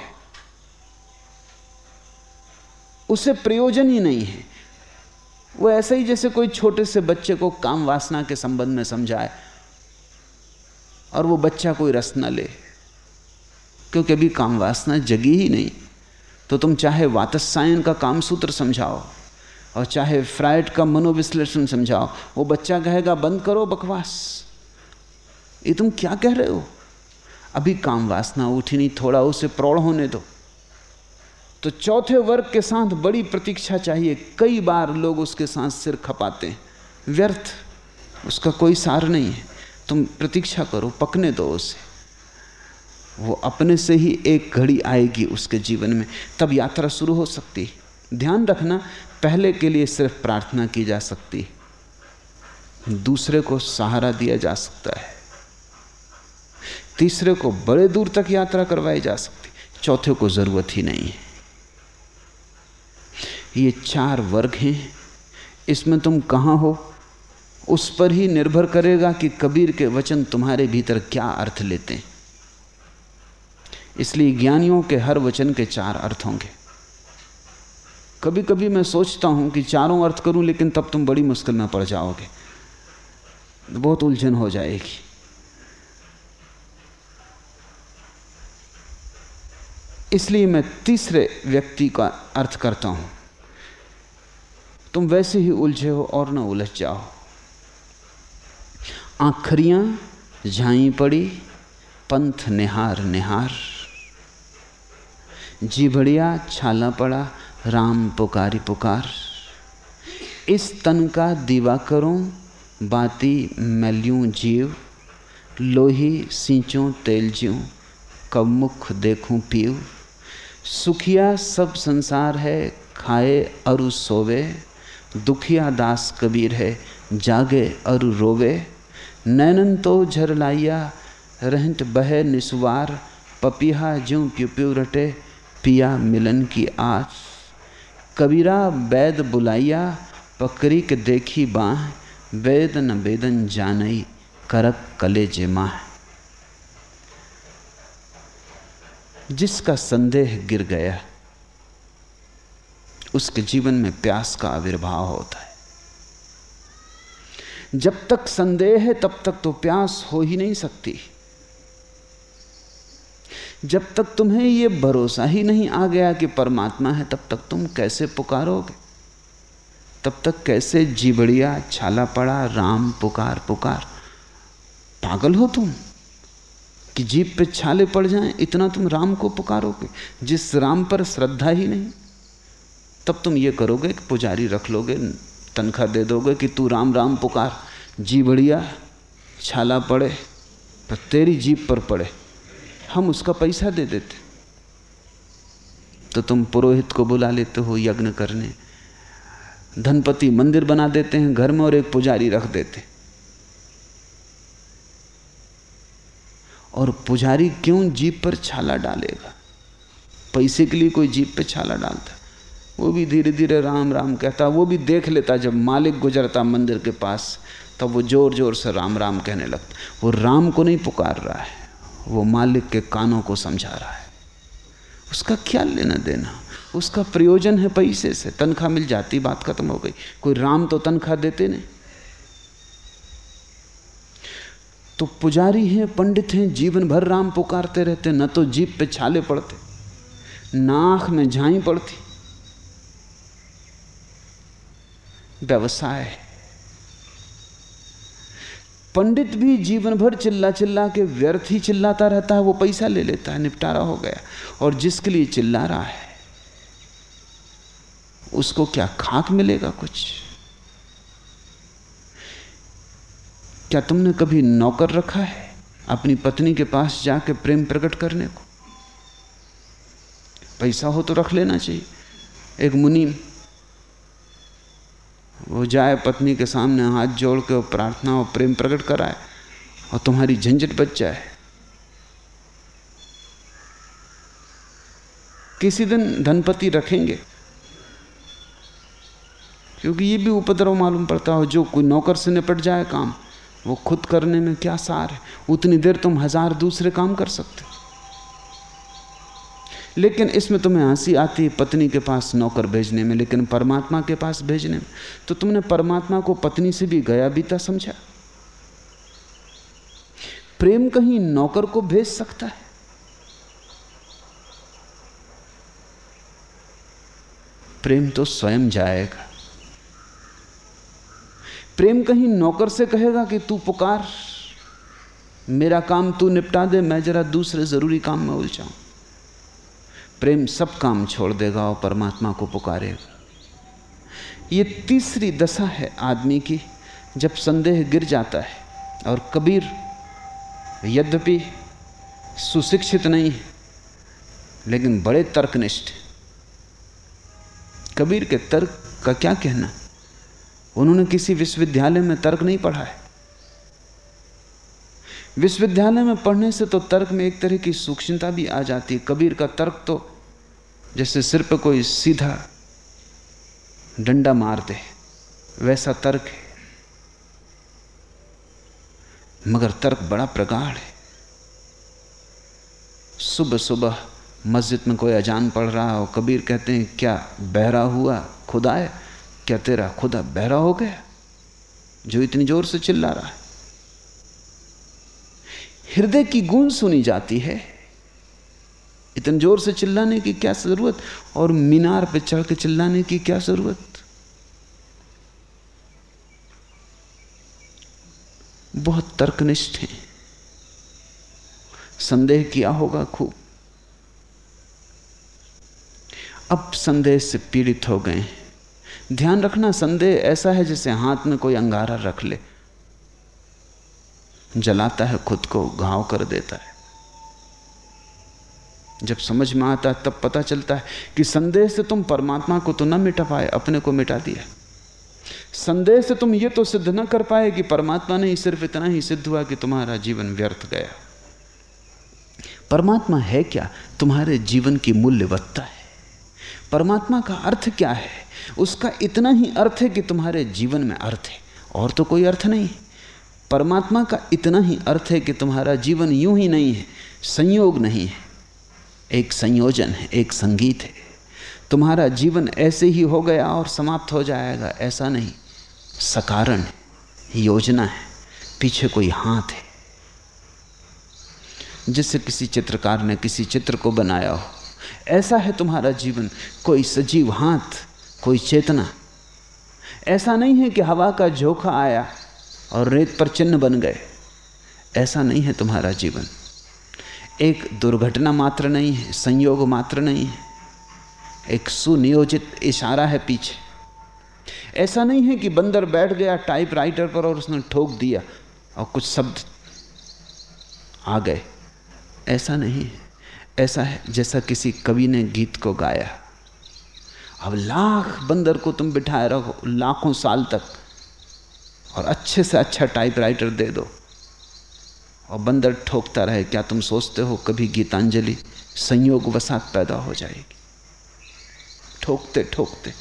उसे प्रयोजन ही नहीं है। वो ऐसे ही जैसे कोई छोटे से बच्चे को काम वासना के संबंध में समझाए और वो बच्चा कोई रस न ले। क्योंकि अभी काम वासना जगी ही नहीं। तो तुम चाहे वातसायन का काम सूत्र समझाओ और चाहे फ्राइड का मनोविश्लेषण समझाओ, वो बच्चा कहेगा, बंद करो बकवास। ये तुम क्या कह रहे हो? अभी काम वासना उठी नहीं, थोड़ा उसे प्रौढ़ होने दो। तो चौथे वर्ग के साथ बड़ी प्रतीक्षा चाहिए। कई बार लोग उसके साथ सिर खपाते हैं। व्यर्थ। उसका कोई सार नहीं है। तुम प्रतीक्षा करो, पकने दो उसे। वो अपने से ही एक घड़ी आएगी उसके जीवन में। तब यात्रा शुरू हो सकती है। ध्यान रखना, पहले के लिए सिर्फ़ प्रार्थना की जा सकती दूसरे को सहारा दिया जा सकता है। तीसरे को बड़े दूर तक यात्रा करवाई जा सकती चौथे को ज़रूरत ही नहीं है। ये चार वर्ग हैं। इसमें तुम कहाँ हो? उस पर ही निर्भर करेगा कि कबीर के वचन तुम्हारे भीतर क्या अर्थ लेते हैं। इसलिए ज्ञानियों के हर वचन के चार अर्थ होंगे। कभी कभी मैं सोचता हूँ कि चारों अर्थ करूँ, लेकिन तब तुम बड़ी मुश्किल में पड़ जाओगे। बहुत उलझन हो जाएगी। इसलिए मैं तीसरे व्यक्ति का अर्थ करता हूँ। तुम वैसे ही उलझे हो और ना उलझ जाओ। आखरियाँ झाई पड़ी, पंथ निहार निहार। जी बढ़िया छाला पड़ा, राम पुकारी पुकार। इस तन का दीवा करूँ, बाती मैल्यूं जीव। लोही सींचों तेल ज्यों कब मुख देखूँ पीव। सुखिया सब संसार है, खाए अरु सोवे। दुखिया दास कबीर है, जागे अरु रोवे। नैनन तो झरलाइया रहंट बहे निस्वार, पपिहा ज्यों प्यू प्यू रटे, पिया मिलन की आस। कबीरा वैद बुलाइया, पकरी के देखी बाह वेद न वेदन जानई करक कले जे माह। जिसका संदेह गिर गया उसके जीवन में प्यास का आविर्भाव होता है। जब तक संदेह है, तब तक तो प्यास हो ही नहीं सकती। जब तक तुम्हें यह भरोसा ही नहीं आ गया कि परमात्मा है, तब तक तुम कैसे पुकारोगे? तब तक कैसे जीबड़िया छाला पड़ा, राम पुकार पुकार। पागल हो तुम कि जीप पे छाले पड़ जाएँ, इतना तुम राम को पुकारोगे, जिस राम पर श्रद्धा ही नहीं। तब तुम ये करोगे कि पुजारी रख लोगे, तनख्वाह दे दोगे कि तू राम राम पुकार। जी बढ़िया, छाला पड़े, पर तेरी जीप पर पड़े। हम उसका पैसा दे देते। तो तुम पुरोहित को बुला लेते हो यज्ञ करने। धनपति मंदिर बना देते हैं घर में और एक पुजारी रख देते। और पुजारी क्यों जीप पर छाला डालेगा? पैसे के लिए कोई जीप पे छाला डालता। वो भी धीरे धीरे राम राम कहता, वो भी देख लेता, जब मालिक गुजरता मंदिर के पास, तब वो ज़ोर ज़ोर से राम राम कहने लगता। वो राम को नहीं पुकार रहा है, वो मालिक के कानों को समझा रहा है। उसका क्या लेना देना, उसका प्रयोजन है पैसे से, तनख्वाह मिल जाती, बात खत्म हो गई। कोई राम तो तनख्वाह देते नहीं। तो पुजारी हैं, पंडित हैं, जीवन भर राम पुकारते रहते, न तो जीप पे छाले पड़ते नाक में झाई पड़ती। व्यवसाय। है पंडित भी जीवन भर चिल्ला चिल्ला के व्यर्थ ही चिल्लाता रहता है, वो पैसा ले लेता है, निपटारा हो गया। और जिसके लिए चिल्ला रहा है, उसको क्या खाक मिलेगा कुछ? क्या तुमने कभी नौकर रखा है, अपनी पत्नी के पास जाके प्रेम प्रकट करने को? पैसा हो तो रख लेना चाहिए। एक मुनीम वो जाए, पत्नी के सामने हाथ जोड़ के प्रार्थना और प्रेम प्रकट कराए और तुम्हारी झंझट बच जाए। किसी दिन धनपति रखेंगे, क्योंकि ये भी उपद्रव मालूम पड़ता हो, जो कोई नौकर से निपट जाए काम, वो खुद करने में क्या सार है? उतनी देर तुम हज़ार दूसरे काम कर सकते लेकिन इसमें तुम्हें हँसी आती है पत्नी के पास नौकर भेजने में, लेकिन परमात्मा के पास भेजने में। तो तुमने परमात्मा को पत्नी से भी गया बीता समझा? प्रेम कहीं नौकर को भेज सकता है? प्रेम तो स्वयं जाएगा। प्रेम कहीं नौकर से कहेगा कि तू पुकार, मेरा काम तू निपटा दे, मैं जरा दूसरे ज़रूरी काम में उलझाऊं। प्रेम सब काम छोड़ देगा और परमात्मा को पुकारेगा। ये तीसरी दशा है आदमी की, जब संदेह गिर जाता है और कबीर यद्यपि सुशिक्षित नहीं है, लेकिन बड़े तर्कनिष्ठ कबीर के तर्क का क्या कहना? उन्होंने किसी विश्वविद्यालय में तर्क नहीं पढ़ा है। विश्वविद्यालय में पढ़ने से तो तर्क में एक तरह की सूक्ष्मता भी आ जाती है। कबीर का तर्क तो जैसे सिर पे कोई सीधा डंडा मार दे वैसा तर्क है। मगर तर्क बड़ा प्रगाढ़ है। सुबह सुबह मस्जिद में कोई अजान पढ़ रहा है, कबीर कहते हैं, क्या बहरा हुआ? खुदा है? क्या तेरा खुदा बहरा हो गया? जो इतनी ज़ोर से चिल्ला रहा है। हृदय की गूंज सुनी जाती है। इतने ज़ोर से चिल्लाने की क्या ज़रूरत? और मीनार पे चढ़ के चिल्लाने की क्या ज़रूरत? बहुत तर्कनिष्ठ हैं। संदेह किया होगा खूब। अब संदेह से पीड़ित हो गए ध्यान रखना, संदेह ऐसा है जैसे हाथ में कोई अंगारा रख ले। जलाता है, खुद को घाव कर देता है। जब समझ में आता है, तब पता चलता है कि संदेह से तुम परमात्मा को तो न मिटा पाए, अपने को मिटा दिया। संदेह से तुम ये तो सिद्ध न कर पाए कि परमात्मा नहीं सिर्फ़ इतना ही सिद्ध हुआ कि तुम्हारा जीवन व्यर्थ गया। परमात्मा है क्या? तुम्हारे जीवन की मूल्यवत्ता है। परमात्मा का अर्थ क्या है? उसका इतना ही अर्थ है कि तुम्हारे जीवन में अर्थ है, और तो कोई अर्थ नहीं परमात्मा का इतना ही अर्थ है कि तुम्हारा जीवन यूँ ही नहीं है, संयोग नहीं है। एक संयोजन है, एक संगीत है। तुम्हारा जीवन ऐसे ही हो गया और समाप्त हो जाएगा, ऐसा नहीं। सकारण योजना है, पीछे कोई हाथ है। जिससे किसी चित्रकार ने किसी चित्र को बनाया हो। ऐसा है तुम्हारा जीवन, कोई सजीव हाथ, कोई चेतना। ऐसा नहीं है कि हवा का झोंका आया। और रेत पर चिन्ह बन गए। ऐसा नहीं है तुम्हारा जीवन। एक दुर्घटना मात्र नहीं है, संयोग मात्र नहीं है। एक सुनियोजित इशारा है पीछे। ऐसा नहीं है कि बंदर बैठ गया टाइपराइटर पर और उसने ठोक दिया और कुछ शब्द आ गए। ऐसा नहीं है। ऐसा है जैसा किसी कवि ने गीत को गाया। अब लाख बंदर को तुम बिठाए रखो, लाखों साल तक। और अच्छे से अच्छा टाइपराइटर दे दो। और बंदर ठोकता रहे, क्या तुम सोचते हो कभी गीतांजलि संयोग वसात पैदा हो जाएगी? ठोकते ठोकते।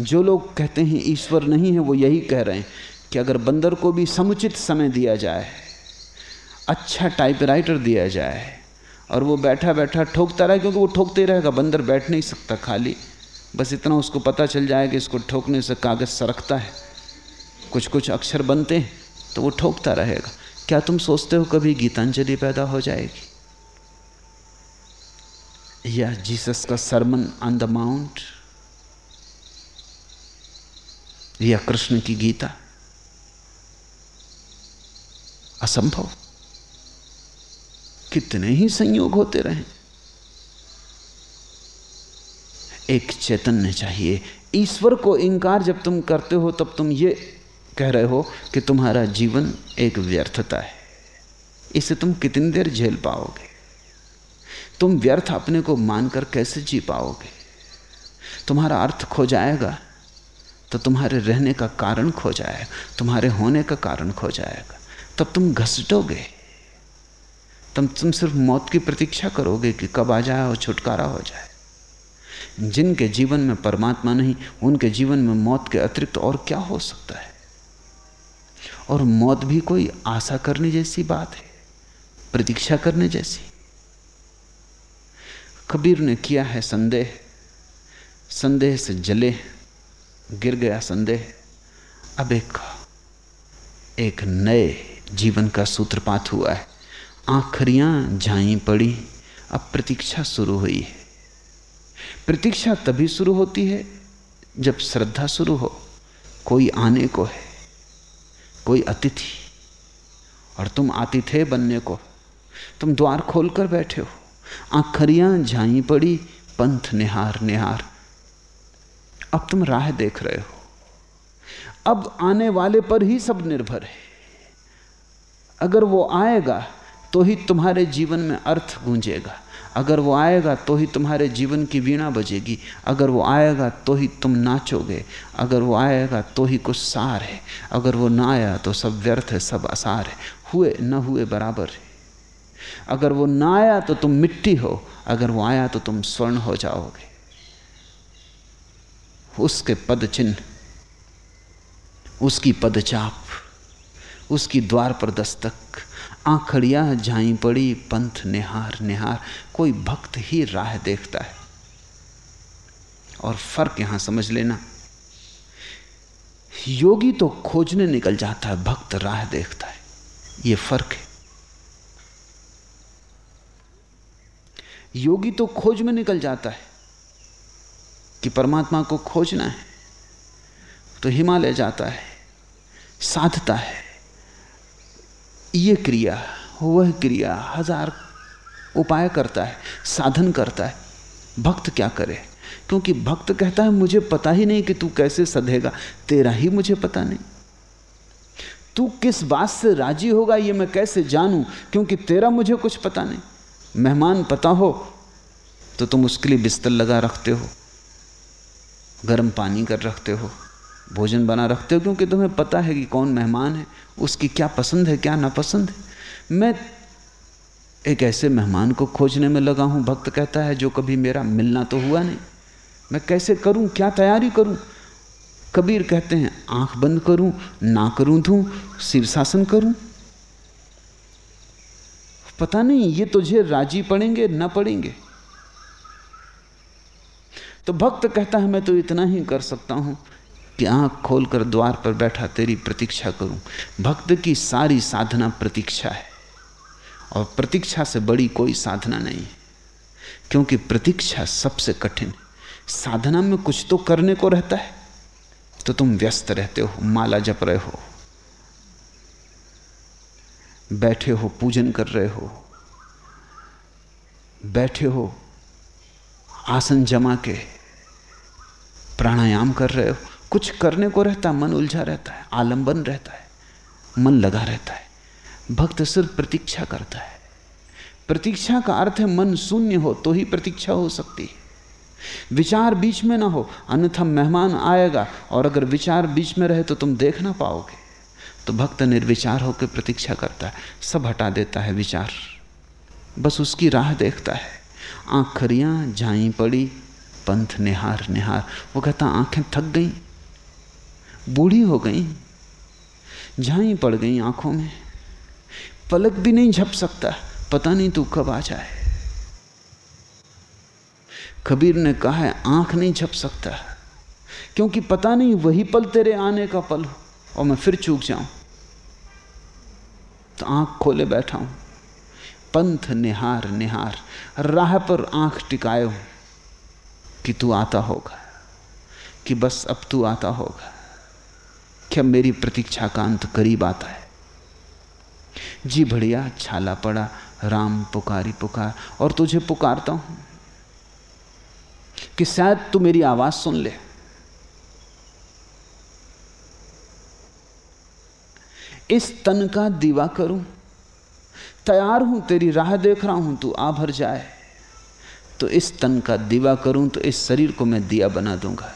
जो लोग कहते हैं ईश्वर नहीं है, वो यही कह रहे हैं कि अगर बंदर को भी समुचित समय दिया जाए अच्छा टाइपराइटर दिया जाए, और वो बैठा बैठा ठोकता रहे, क्योंकि वो ठोकते रहेगा, बंदर बैठ नहीं सकता खाली। बस इतना उसको पता चल जाए कि इसको ठोकने से कागज़ सरकता है। कुछ कुछ अक्षर बनते हैं तो वो ठोकता रहेगा। क्या तुम सोचते हो कभी गीतांजलि पैदा हो जाएगी? या जीसस का सरमन ऑन द माउंट या कृष्ण की गीता? असंभव। कितने ही संयोग होते रहे। एक चैतन्य चाहिए। ईश्वर को इंकार जब तुम करते हो, तब तुम ये कह रहे हो कि तुम्हारा जीवन एक व्यर्थता है। इसे तुम कितनी देर झेल पाओगे? तुम व्यर्थ अपने को मानकर कैसे जी पाओगे? तुम्हारा अर्थ खो जाएगा तो तुम्हारे रहने का कारण खो जाएगा, तुम्हारे होने का कारण खो जाएगा। तब तुम घसटोगे। तब तुम सिर्फ़ मौत की प्रतीक्षा करोगे कि कब आ जाए और छुटकारा हो जाए। जिनके जीवन में परमात्मा नहीं, उनके जीवन में मौत के अतिरिक्त और क्या हो सकता है? और मौत भी कोई आशा करने जैसी बात है, प्रतीक्षा करने जैसी। कबीर ने किया है संदेह। संदेह से जले गिर गया संदेह। अब एक एक नए जीवन का सूत्रपात हुआ है। आखरियाँ झाई पड़ी, अब प्रतीक्षा शुरू हुई है। प्रतीक्षा तभी शुरू होती है जब श्रद्धा शुरू हो। कोई आने को है, कोई अतिथि, और तुम आतिथ्य बनने को। तुम द्वार खोलकर बैठे हो। आखरियाँ झाई पड़ी, पंथ निहार निहार। अब तुम राह देख रहे हो। अब आने वाले पर ही सब निर्भर है। अगर वो आएगा तो ही तुम्हारे जीवन में अर्थ गूंजेगा। अगर वो आएगा तो ही तुम्हारे जीवन की वीणा बजेगी। अगर वो आएगा तो ही तुम नाचोगे। अगर वो आएगा तो ही कुछ सार है। अगर वो ना आया तो सब व्यर्थ है, सब असार है। हुए न हुए बराबर है। अगर वो ना आया तो तुम मिट्टी हो। अगर वो आया तो तुम स्वर्ण हो जाओगे। उसके पद चिन्ह उसकी पदचाप, उसकी द्वार पर दस्तक आंखड़िया झाई पड़ी, पंथ निहार निहार, कोई भक्त ही राह देखता है। और फ़र्क यहाँ समझ लेना, योगी तो खोजने निकल जाता है, भक्त राह देखता है। यह फ़र्क है। योगी तो खोज में निकल जाता है कि परमात्मा को खोजना है तो हिमालय जाता है, साधता है। ये क्रिया, वह क्रिया हज़ार उपाय करता है, साधन करता है। भक्त क्या करे? क्योंकि भक्त कहता है, मुझे पता ही नहीं कि तू कैसे सधेगा, तेरा ही मुझे पता नहीं। तू किस बात से राज़ी होगा, ये मैं कैसे जानूं? क्योंकि तेरा मुझे कुछ पता नहीं। मेहमान पता हो तो तुम उसके लिए बिस्तर लगा रखते हो, गर्म पानी कर रखते हो। भोजन बना रखते हो, क्योंकि तुम्हें पता है कि कौन मेहमान है, उसकी क्या पसंद है, क्या नापसंद है। मैं एक ऐसे मेहमान को खोजने में लगा हूँ, भक्त कहता है, जो कभी मेरा मिलना तो हुआ नहीं। मैं कैसे करूँ, क्या तैयारी करूँ? कबीर कहते हैं, आँख बंद करूँ ना करूँ धू शीर्षासन करूँ। पता नहीं, ये तुझे राज़ी पड़ेंगे, ना पड़ेंगे। तो भक्त कहता है, मैं तो इतना ही कर सकता हूँ। कि आँख खोलकर द्वार पर बैठा तेरी प्रतीक्षा करूँ। भक्त की सारी साधना प्रतीक्षा है। और प्रतीक्षा से बड़ी कोई साधना नहीं है। क्योंकि प्रतीक्षा सबसे कठिन है। साधना में कुछ तो करने को रहता है। तो तुम व्यस्त रहते हो, माला जप रहे हो, बैठे हो, पूजन कर रहे हो, बैठे हो, आसन जमा के प्राणायाम कर रहे हो कुछ करने को रहता है, मन उलझा रहता है, आलंबन रहता है, मन लगा रहता है। भक्त सिर्फ़ प्रतीक्षा करता है। प्रतीक्षा का अर्थ है मन शून्य हो तो ही प्रतीक्षा हो सकती है। विचार बीच में ना हो, अन्यथा मेहमान आएगा और अगर विचार बीच में रहे तो तुम देख ना पाओगे। तो भक्त निर्विचार होकर प्रतीक्षा करता है, सब हटा देता है विचार। बस उसकी राह देखता है। आंखरियाँ झाई पड़ी, पंथ निहार निहार। वो कहता, आँखें थक गई। बूढ़ी हो गई, झाई पड़ गई आँखों में। पलक भी नहीं झप सकता, पता नहीं तू कब आ जाए। कबीर ने कहा है, आँख नहीं झप सकता, क्योंकि पता नहीं वही पल तेरे आने का पल हो, और मैं फिर चूक जाऊँ। तो आँख खोले बैठा हूँ, पंथ निहार निहार, राह पर आँख टिकाए हूँ कि तू आता होगा, कि बस अब तू आता होगा। क्या मेरी प्रतीक्षा का अंत करीब आता है? जी बढ़िया, छाला पड़ा, राम पुकारी पुकार, और तुझे पुकारता हूँ कि शायद तू मेरी आवाज़ सुन ले। इस तन का दीवा करूँ, तैयार हूँ, तेरी राह देख रहा हूँ, तू आ भर जाए। तो इस तन का दीवा करूँ तो इस शरीर को मैं दिया बना दूँगा।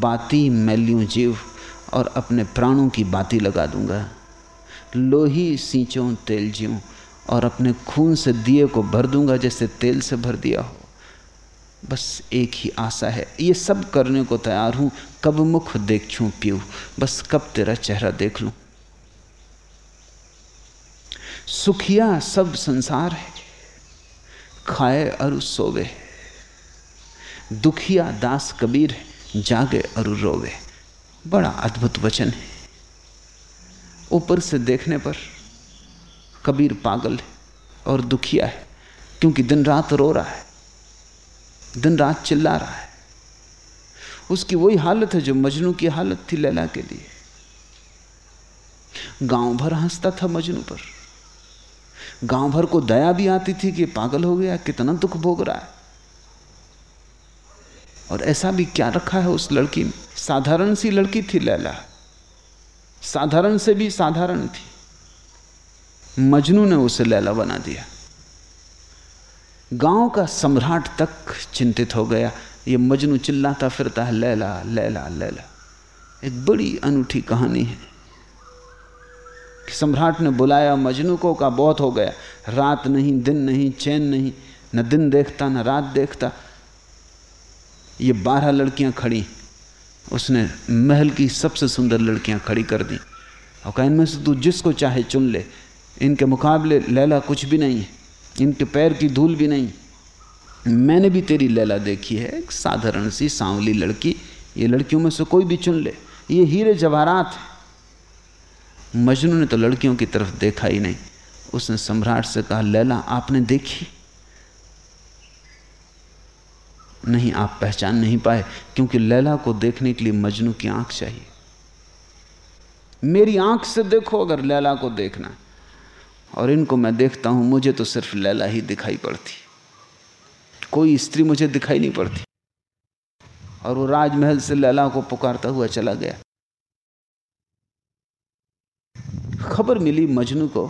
बाती मैल्यूं जीव और अपने प्राणों की बाती लगा दूँगा। लोही सींचों तेल जीव और अपने खून से दिए को भर दूँगा जैसे तेल से भर दिया हो। बस एक ही आशा है, ये सब करने को तैयार हूँ। कब मुख देख पीऊ, बस कब तेरा चेहरा देख लूँ। सुखिया सब संसार है, खाए और सोवे। दुखिया दास कबीर है जागे और रोवे। बड़ा अद्भुत वचन है। ऊपर से देखने पर कबीर पागल है और दुखिया है, क्योंकि दिन रात रो रहा है दिन रात चिल्ला रहा है। उसकी वही हालत है जो मजनू की हालत थी लैला के लिए। गाँव भर हंसता था मजनू पर। गाँव भर को दया भी आती थी कि पागल हो गया, कितना दुख भोग रहा है। और ऐसा भी क्या रखा है उस लड़की में साधारण सी लड़की थी लैला। साधारण से भी साधारण थी। मजनू ने उसे लैला बना दिया। गाँव का सम्राट तक चिंतित हो गया। ये मजनू चिल्लाता फिरता है, लैला लैला लैला। एक बड़ी अनूठी कहानी है। कि सम्राट ने बुलाया, मजनू को का बहुत हो गया। रात नहीं, दिन नहीं, चैन नहीं, न दिन देखता, न रात देखता। ये बारह लड़कियाँ खड़ी। उसने महल की सबसे सुंदर लड़कियाँ खड़ी कर दी। और कहा, इनमें से तू जिसको चाहे चुन ले। इनके मुकाबले लैला कुछ भी नहीं है। इनके पैर की धूल भी नहीं मैंने भी तेरी लैला देखी है। एक साधारण सी सांवली लड़की। ये लड़कियों में से कोई भी चुन ले। ये हीरे जवाहरात मजनू ने तो लड़कियों की तरफ़ देखा ही नहीं। उसने सम्राट से कहा, लैला, आपने देखी? नहीं, आप पहचान नहीं पाए, क्योंकि लैला को देखने के लिए मजनू की आँख चाहिए। मेरी आँख से देखो अगर लैला को देखना और इनको मैं देखता हूँ, मुझे तो सिर्फ़ लैला ही दिखाई पड़ती। कोई स्त्री मुझे दिखाई नहीं पड़ती। और वो राजमहल से लैला को पुकारता हुआ चला गया। खबर मिली मजनू को,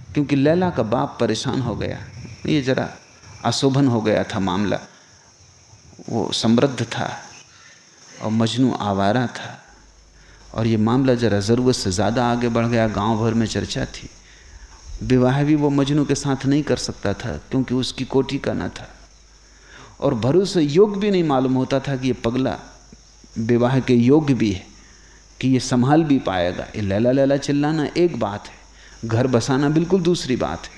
क्योंकि लैला का बाप परेशान हो गया। ये जरा अशोभन हो गया था मामला। वो समृद्ध था और मजनू आवारा था। और ये मामला जरा ज़रूरत से ज़्यादा आगे बढ़ गया गाँव भर में चर्चा थी। विवाह भी वो मजनू के साथ नहीं कर सकता था, क्योंकि उसकी कोटी का ना था। और भरोसे योग भी नहीं मालूम होता था कि ये पगला विवाह के योग्य भी है, कि ये संभाल भी पाएगा। ये लैला लैला चिल्लाना एक बात है, घर बसाना बिल्कुल दूसरी बात है।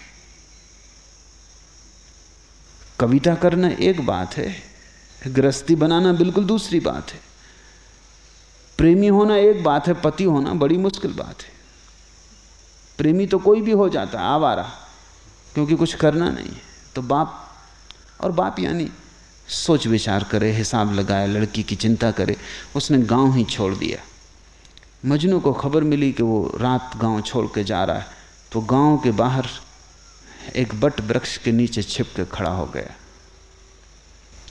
कविता करना एक बात है, गृहस्थी बनाना बिल्कुल दूसरी बात है। प्रेमी होना एक बात है, पति होना बड़ी मुश्किल बात है। प्रेमी तो कोई भी हो जाता, आवारा, क्योंकि कुछ करना नहीं है। तो बाप, और बाप यानी सोच विचार करे, हिसाब लगाए, लड़की की चिंता करे, उसने गाँव ही छोड़ दिया। मजनू को खबर मिली कि वो रात गाँव छोड़ के जा रहा है तो गाँव के बाहर एक बट वृक्ष के नीचे छिप के खड़ा हो गया।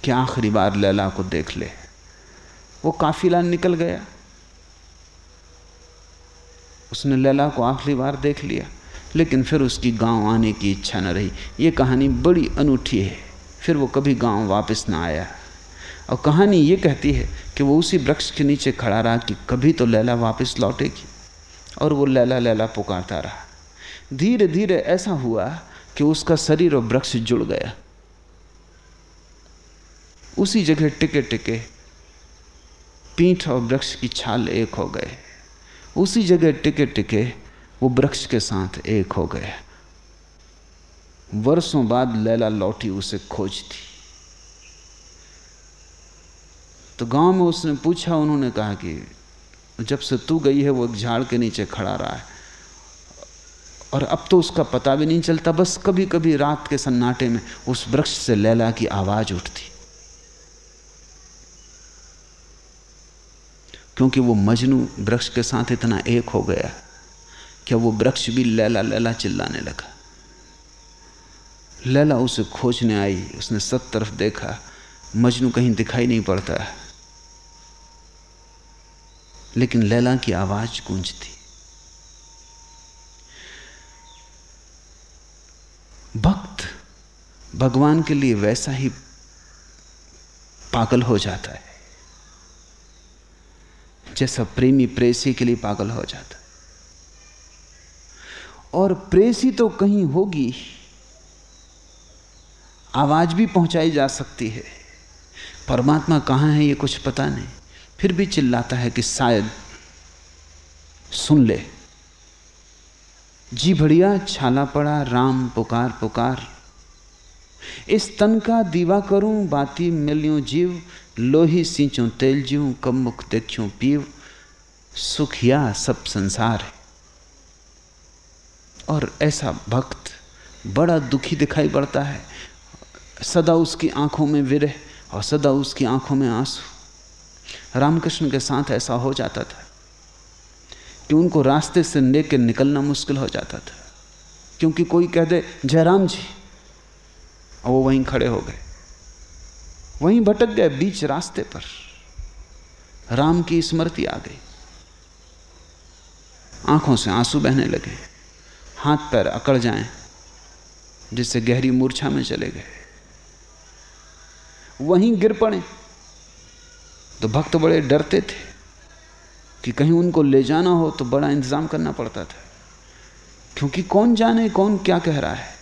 कि आखिरी बार लैला को देख ले। वो काफिला निकल गया। उसने लैला को आखिरी बार देख लिया, लेकिन फिर उसकी गाँव आने की इच्छा न रही। ये कहानी बड़ी अनूठी है। फिर वो कभी गाँव वापस ना आया। और कहानी ये कहती है कि वो उसी वृक्ष के नीचे खड़ा रहा कि कभी तो लैला वापस लौटेगी। और वो लैला लैला पुकारता रहा। धीरे धीरे ऐसा हुआ कि उसका शरीर और वृक्ष जुड़ गया। उसी जगह टिके टिके पीठ और वृक्ष की छाल एक हो गए। उसी जगह टिके टिके वो वृक्ष के साथ एक हो गए वर्षों बाद लैला लौटी, उसे खोजती तो गाँव में उसने पूछा, उन्होंने कहा कि जब से तू गई है, वो एक झाड़ के नीचे खड़ा रहा है। और अब तो उसका पता भी नहीं चलता। बस कभी कभी रात के सन्नाटे में उस वृक्ष से लैला की आवाज़ उठती। क्योंकि वो मजनू वृक्ष के साथ इतना एक हो गया क्या वो वृक्ष भी लैला लैला चिल्लाने लगा। लैला उसे खोजने आई, उसने सब तरफ़ देखा। मजनू कहीं दिखाई नहीं पड़ता। लेकिन लैला की आवाज़ गूंजती। भक्त भगवान के लिए वैसा ही पागल हो जाता है, जैसा प्रेमी प्रेसी के लिए पागल हो जाता है। और प्रेसी तो कहीं होगी, आवाज़ भी पहुंचाई जा सकती है, परमात्मा कहाँ है ये कुछ पता नहीं, फिर भी चिल्लाता है कि शायद सुन ले। जी भड़िया छाला पड़ा, राम पुकार पुकार। इस तन का दीवा करूँ, बाती मिलियो जीव, लोही सींचो तेल जीव कब मुख देखियो पीव सुखिया सब संसार है। और ऐसा भक्त बड़ा दुखी दिखाई पड़ता है। सदा उसकी आँखों में विरह और सदा उसकी आँखों में आँसू। रामकृष्ण के साथ ऐसा हो जाता था। कि उनको रास्ते से लेकर निकलना मुश्किल हो जाता था। क्योंकि कोई कह दे, जयराम जी। और वो वहीं खड़े हो गए। वहीं भटक गए बीच रास्ते पर। राम की स्मृति आ गई। आँखों से आँसू बहने लगे। हाथ पैर अकड़ जाएँ, जिससे गहरी मूर्छा में चले गए। वहीं गिर पड़े। तो भक्त बड़े डरते थे। कि कहीं उनको ले जाना हो तो बड़ा इंतज़ाम करना पड़ता था। क्योंकि कौन जाने, कौन क्या कह रहा है?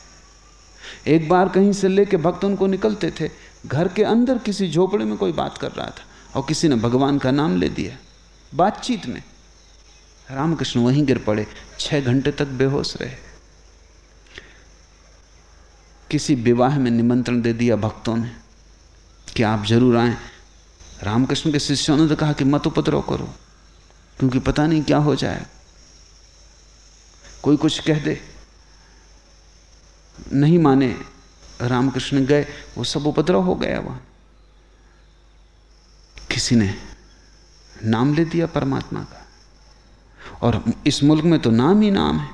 एक बार कहीं से लेके भक्त उनको निकलते थे, घर के अंदर किसी झोपड़े में कोई बात कर रहा था और किसी ने भगवान का नाम ले दिया। बातचीत में रामकृष्ण वहीं गिर पड़े, छह घंटे तक बेहोश रहे। किसी विवाह में निमंत्रण दे दिया भक्तों ने कि आप ज़रूर आए। रामकृष्ण के शिष्यों ने तो कहा कि मत उपद्रव करो। क्योंकि पता नहीं क्या हो जाए। कोई कुछ कह दे। नहीं माने रामकृष्ण गए, वो सब उपद्रव हो गया वहाँ। किसी ने नाम ले दिया परमात्मा का। और इस मुल्क में तो नाम ही नाम है।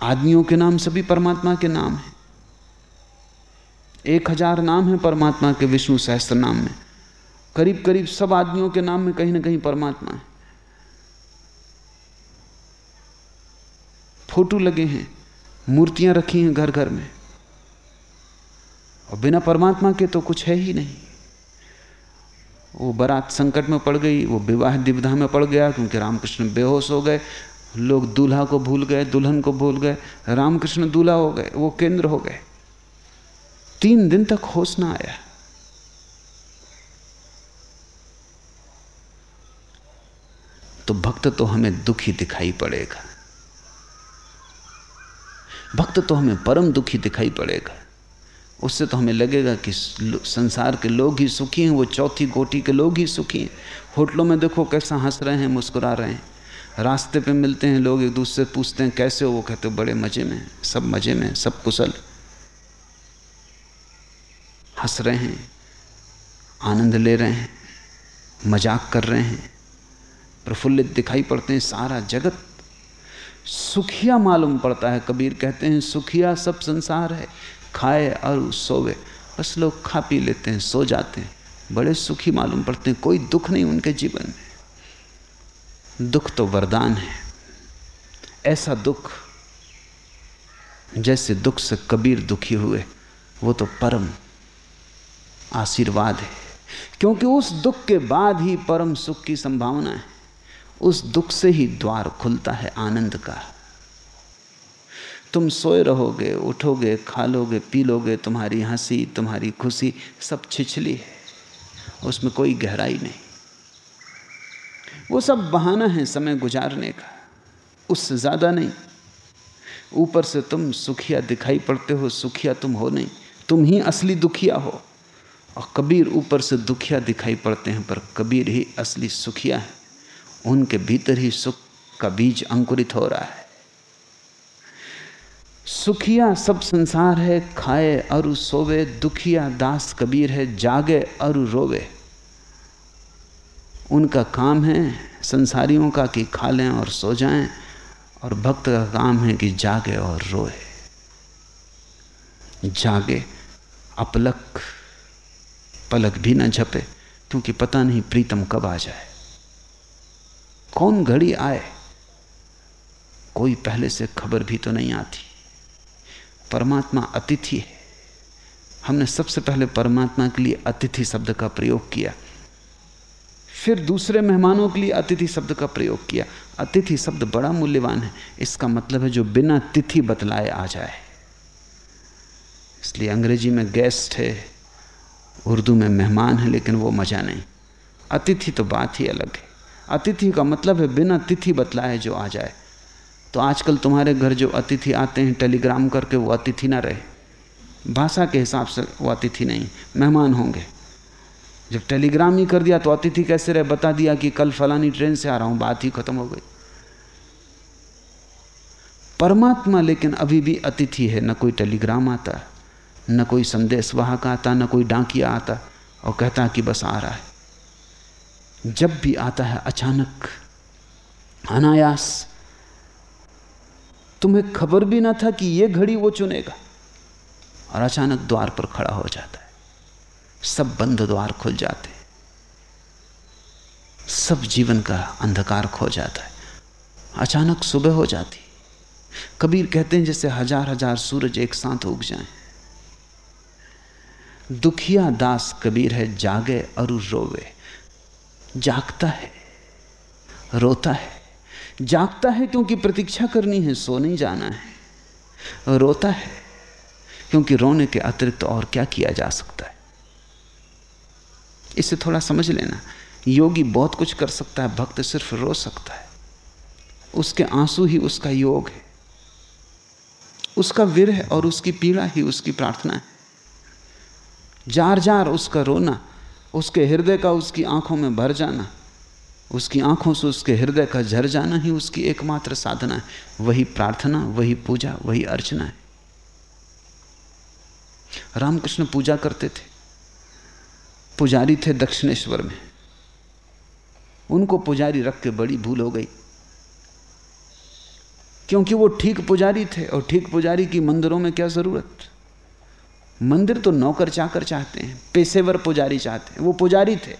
आदमियों के नाम सभी परमात्मा के नाम है। एक हज़ार नाम है परमात्मा के विष्णु सहस्त्र नाम में। करीब करीब सब आदमियों के नाम में कहीं ना कहीं परमात्मा है। फ़ोटो लगे हैं, मूर्तियाँ रखी हैं घर घर में। और बिना परमात्मा के तो कुछ है ही नहीं। वो बारात संकट में पड़ गई, वो विवाह दिविधा में पड़ गया, क्योंकि रामकृष्ण बेहोश हो गए। लोग दूल्हा को भूल गए, दुल्हन को भूल गए, रामकृष्ण दूल्हा हो गए, वो केंद्र हो गए। तीन दिन तक होश ना आया। तो भक्त तो हमें दुखी दिखाई पड़ेगा। भक्त तो हमें परम दुखी दिखाई पड़ेगा। उससे तो हमें लगेगा कि संसार के लोग ही सुखी हैं, वो चौथी कोटि के लोग ही सुखी हैं। होटलों में देखो कैसा हंस रहे हैं, मुस्कुरा रहे हैं। रास्ते पे मिलते हैं लोग, एक दूसरे से पूछते हैं, कैसे हो? वो कहते हो, बड़े मज़े में, सब मज़े में, सब कुशल। हंस रहे हैं, आनंद ले रहे हैं, मज़ाक कर रहे हैं। प्रफुल्लित दिखाई पड़ते हैं, सारा जगत। सुखिया मालूम पड़ता है, कबीर कहते हैं, सुखिया सब संसार है, खाए और सोवे। बस लोग खा पी लेते हैं, सो जाते हैं। बड़े सुखी मालूम पड़ते हैं, कोई दुख नहीं उनके जीवन में। दुख तो वरदान है। ऐसा दुख, जैसे दुख से कबीर दुखी हुए, वो तो परम आशीर्वाद है। क्योंकि उस दुख के बाद ही परम सुख की संभावना है। उस दुख से ही द्वार खुलता है आनंद का। तुम सोए रहोगे, उठोगे खा लोगे पी लोगे तुम्हारी हँसी, तुम्हारी खुशी सब छिछली है, उसमें कोई गहराई नहीं। वो सब बहाना है समय गुजारने का, उससे ज़्यादा नहीं। ऊपर से तुम सुखिया दिखाई पड़ते हो, सुखिया तुम हो नहीं, तुम ही असली दुखिया हो। और कबीर ऊपर से दुखिया दिखाई पड़ते हैं, पर कबीर ही असली सुखिया है। उनके भीतर ही सुख का बीज अंकुरित हो रहा है। सुखिया सब संसार है, खाए अरु सोवे, दुखिया दास कबीर है, जागे अरु रोवे। उनका काम है संसारियों का कि खा लें और सो जाएँ, और भक्त का काम है कि जागे और रोए। जागे, अपलक, पलक भी ना झपे, क्योंकि पता नहीं प्रीतम कब आ जाए। कौन घड़ी आए? कोई पहले से खबर भी तो नहीं आती। परमात्मा अतिथि है। हमने सबसे पहले परमात्मा के लिए अतिथि शब्द का प्रयोग किया। फिर दूसरे मेहमानों के लिए अतिथि शब्द का प्रयोग किया। अतिथि शब्द बड़ा मूल्यवान है। इसका मतलब है जो बिना तिथि बतलाए आ जाए। इसलिए अंग्रेज़ी में गेस्ट है, उर्दू में मेहमान है, लेकिन वो मज़ा नहीं। अतिथि तो बात ही अलग है। अतिथि का मतलब है बिना तिथि बतलाए जो आ जाए। तो आजकल तुम्हारे घर जो अतिथि आते हैं, टेलीग्राम करके वो अतिथि ना रहे। भाषा के हिसाब से वो अतिथि नहीं, मेहमान होंगे। जब टेलीग्राम ही कर दिया तो अतिथि कैसे रहे? बता दिया कि कल फलानी ट्रेन से आ रहा हूँ, बात ही खत्म हो गई। परमात्मा लेकिन अभी भी अतिथि है, न कोई टेलीग्राम आता, न कोई संदेश वाहक आता, न कोई डांकिया आता और कहता कि बस आ रहा है। जब भी आता है अचानक, अनायास, तुम्हें खबर भी ना था कि यह घड़ी वो चुनेगा। और अचानक द्वार पर खड़ा हो जाता है। सब बंद द्वार खुल जाते हैं। सब जीवन का अंधकार खो जाता है। अचानक सुबह हो जाती। कबीर कहते हैं, जैसे हज़ार हज़ार सूरज एक साथ उग जाएँ। दुखिया दास कबीर है, जागे और रोवे। जागता है, रोता है। जागता है क्योंकि प्रतीक्षा करनी है, सो नहीं जाना है। रोता है क्योंकि रोने के अतिरिक्त और क्या किया जा सकता है? इसे थोड़ा समझ लेना। योगी बहुत कुछ कर सकता है, भक्त सिर्फ़ रो सकता है। उसके आँसू ही उसका योग है। उसका विरह और उसकी पीड़ा ही उसकी प्रार्थना है। जार जार उसका रोना उसके हृदय का उसकी आँखों में भर जाना, उसकी आँखों से उसके हृदय का झर जाना ही उसकी एकमात्र साधना है। वही प्रार्थना, वही पूजा, वही अर्चना है। रामकृष्ण पूजा करते थे। पुजारी थे दक्षिणेश्वर में। उनको पुजारी रख के बड़ी भूल हो गई। क्योंकि वो ठीक पुजारी थे और ठीक पुजारी की मंदिरों में क्या ज़रूरत? मंदिर तो नौकर चाकर चाहते हैं, पेशेवर पुजारी चाहते हैं। वो पुजारी थे,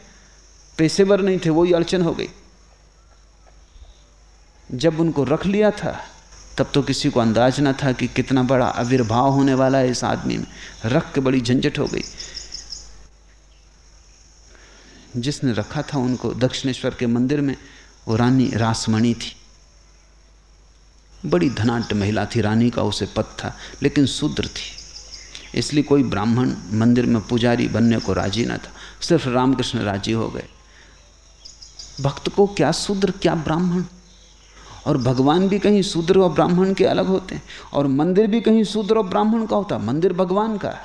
पेशेवर नहीं थे वही अड़चन हो गई। जब उनको रख लिया था, तब तो किसी को अंदाज ना था कि कितना बड़ा आविर्भाव होने वाला है इस आदमी में। रख के बड़ी झंझट हो गई। जिसने रखा था उनको दक्षिणेश्वर के मंदिर में, वो रानी रासमणि थी। बड़ी धनाट महिला थी, रानी का उसे पद था, लेकिन शूद्र थी। इसलिए कोई ब्राह्मण मंदिर में पुजारी बनने को राज़ी ना था। सिर्फ़ रामकृष्ण राज़ी हो गए। भक्त को क्या शूद्र, क्या ब्राह्मण? और भगवान भी कहीं शूद्र और ब्राह्मण के अलग होते हैं। और मंदिर भी कहीं शूद्र और ब्राह्मण का होता। मंदिर भगवान का।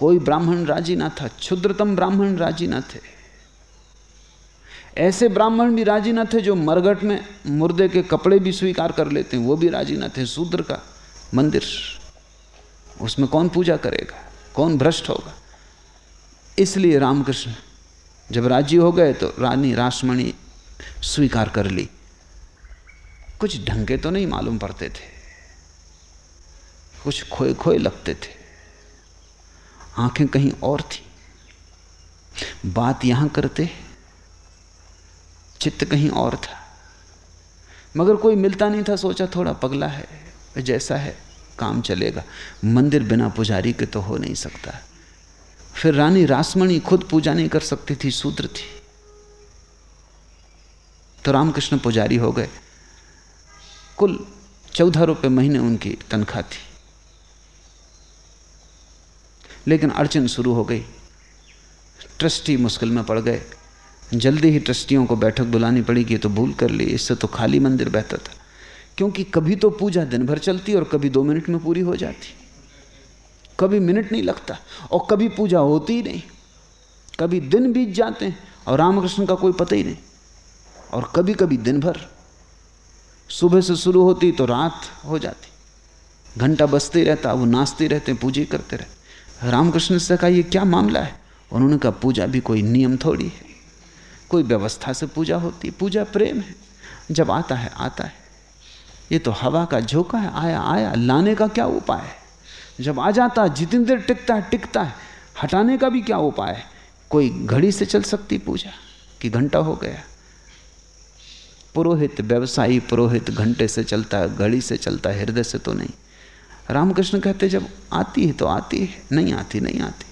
कोई ब्राह्मण राज़ी ना था। क्षुद्रतम ब्राह्मण राज़ी ना थे। ऐसे ब्राह्मण भी राज़ी न थे जो मरगट में मुर्दे के कपड़े भी स्वीकार कर लेते हैं। वो भी राज़ी न थे। शूद्र का मंदिर। उसमें कौन पूजा करेगा? कौन भ्रष्ट होगा? इसलिए रामकृष्ण जब राज़ी हो गए तो रानी रासमणि स्वीकार कर ली। कुछ ढंगे तो नहीं मालूम पड़ते थे। कुछ खोए खोए लगते थे। आँखें कहीं और थी। बात यहाँ करते चित्त कहीं और था। मगर कोई मिलता नहीं था, सोचा थोड़ा पगला है, जैसा है। काम चलेगा। मंदिर बिना पुजारी के तो हो नहीं सकता। फिर रानी रासमणि खुद पूजा नहीं कर सकती थी सूत्र थी। तो रामकृष्ण पुजारी हो गए। कुल चौदह रुपये महीने उनकी तनख्वाह थी। लेकिन अड़चन शुरू हो गई। ट्रस्टी मुश्किल में पड़ गए। जल्दी ही ट्रस्टियों को बैठक बुलानी पड़ी कि तो भूल कर ली इससे तो खाली मंदिर बहता था। क्योंकि कभी तो पूजा दिन भर चलती और कभी दो मिनट में पूरी हो जाती। कभी मिनट नहीं लगता और कभी पूजा होती ही नहीं। कभी दिन बीत जाते हैं और रामकृष्ण का कोई पता ही नहीं। और कभी कभी दिन भर सुबह से शुरू होती तो रात हो जाती। घंटा बजते रहता, वो नाचते रहते, पूजा करते रहते। रामकृष्ण से कहा, ये क्या मामला है? उन्होंने कहा, पूजा भी कोई नियम थोड़ी है। कोई व्यवस्था से पूजा होती पूजा प्रेम है। जब आता है आता है। ये तो हवा का झोंका है, आया आया, लाने का क्या उपाय है? जब आ जाता है, जितनी देर टिकता है टिकता है, हटाने का भी क्या उपाय है? कोई घड़ी से चल सकती पूजा, कि घंटा हो गया। पुरोहित व्यवसायी पुरोहित घंटे से चलता है, घड़ी से चलता है, हृदय से तो नहीं। रामकृष्ण कहते, जब आती है तो आती है, नहीं आती नहीं आती।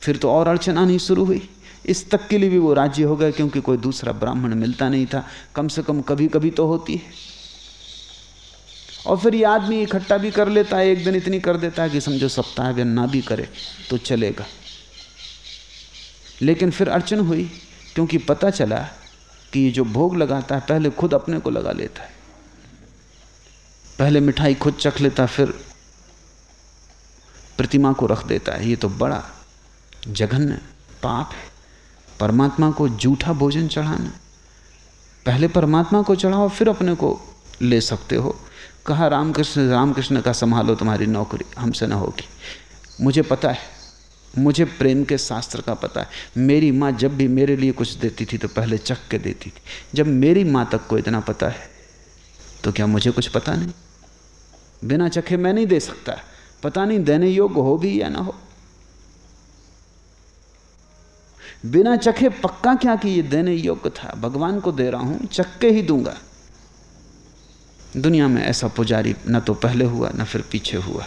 फिर तो और अड़चन आनी शुरू हुई। इस तक के लिए भी वो राज्य हो गए, क्योंकि कोई दूसरा ब्राह्मण मिलता नहीं था। कम से कम कभी कभी तो होती है। और फिर ये आदमी इकट्ठा भी कर लेता है, एक दिन इतनी कर देता है कि समझो सप्ताह वे ना भी करे तो चलेगा। लेकिन फिर अड़चन हुई, क्योंकि पता चला कि ये जो भोग लगाता है, पहले खुद अपने को लगा लेता है। पहले मिठाई खुद चख लेता, फिर प्रतिमा को रख देता है। ये तो बड़ा जघन्य पाप है। परमात्मा को जूठा भोजन चढ़ाना। पहले परमात्मा को चढ़ाओ, फिर अपने को ले सकते हो। कहा, रामकृष्ण रामकृष्ण का संभालो तुम्हारी नौकरी, हमसे ना होगी। मुझे पता है, मुझे प्रेम के शास्त्र का पता है। मेरी माँ जब भी मेरे लिए कुछ देती थी तो पहले चख के देती थी। जब मेरी माँ तक को इतना पता है तो क्या मुझे कुछ पता नहीं? बिना चखे मैं नहीं दे सकता। पता नहीं देने योग्य हो भी या ना हो। बिना चखे पक्का क्या कि ये देने योग्य था? भगवान को दे रहा हूँ चक्के ही दूँगा। दुनिया में ऐसा पुजारी न तो पहले हुआ, न फिर पीछे हुआ।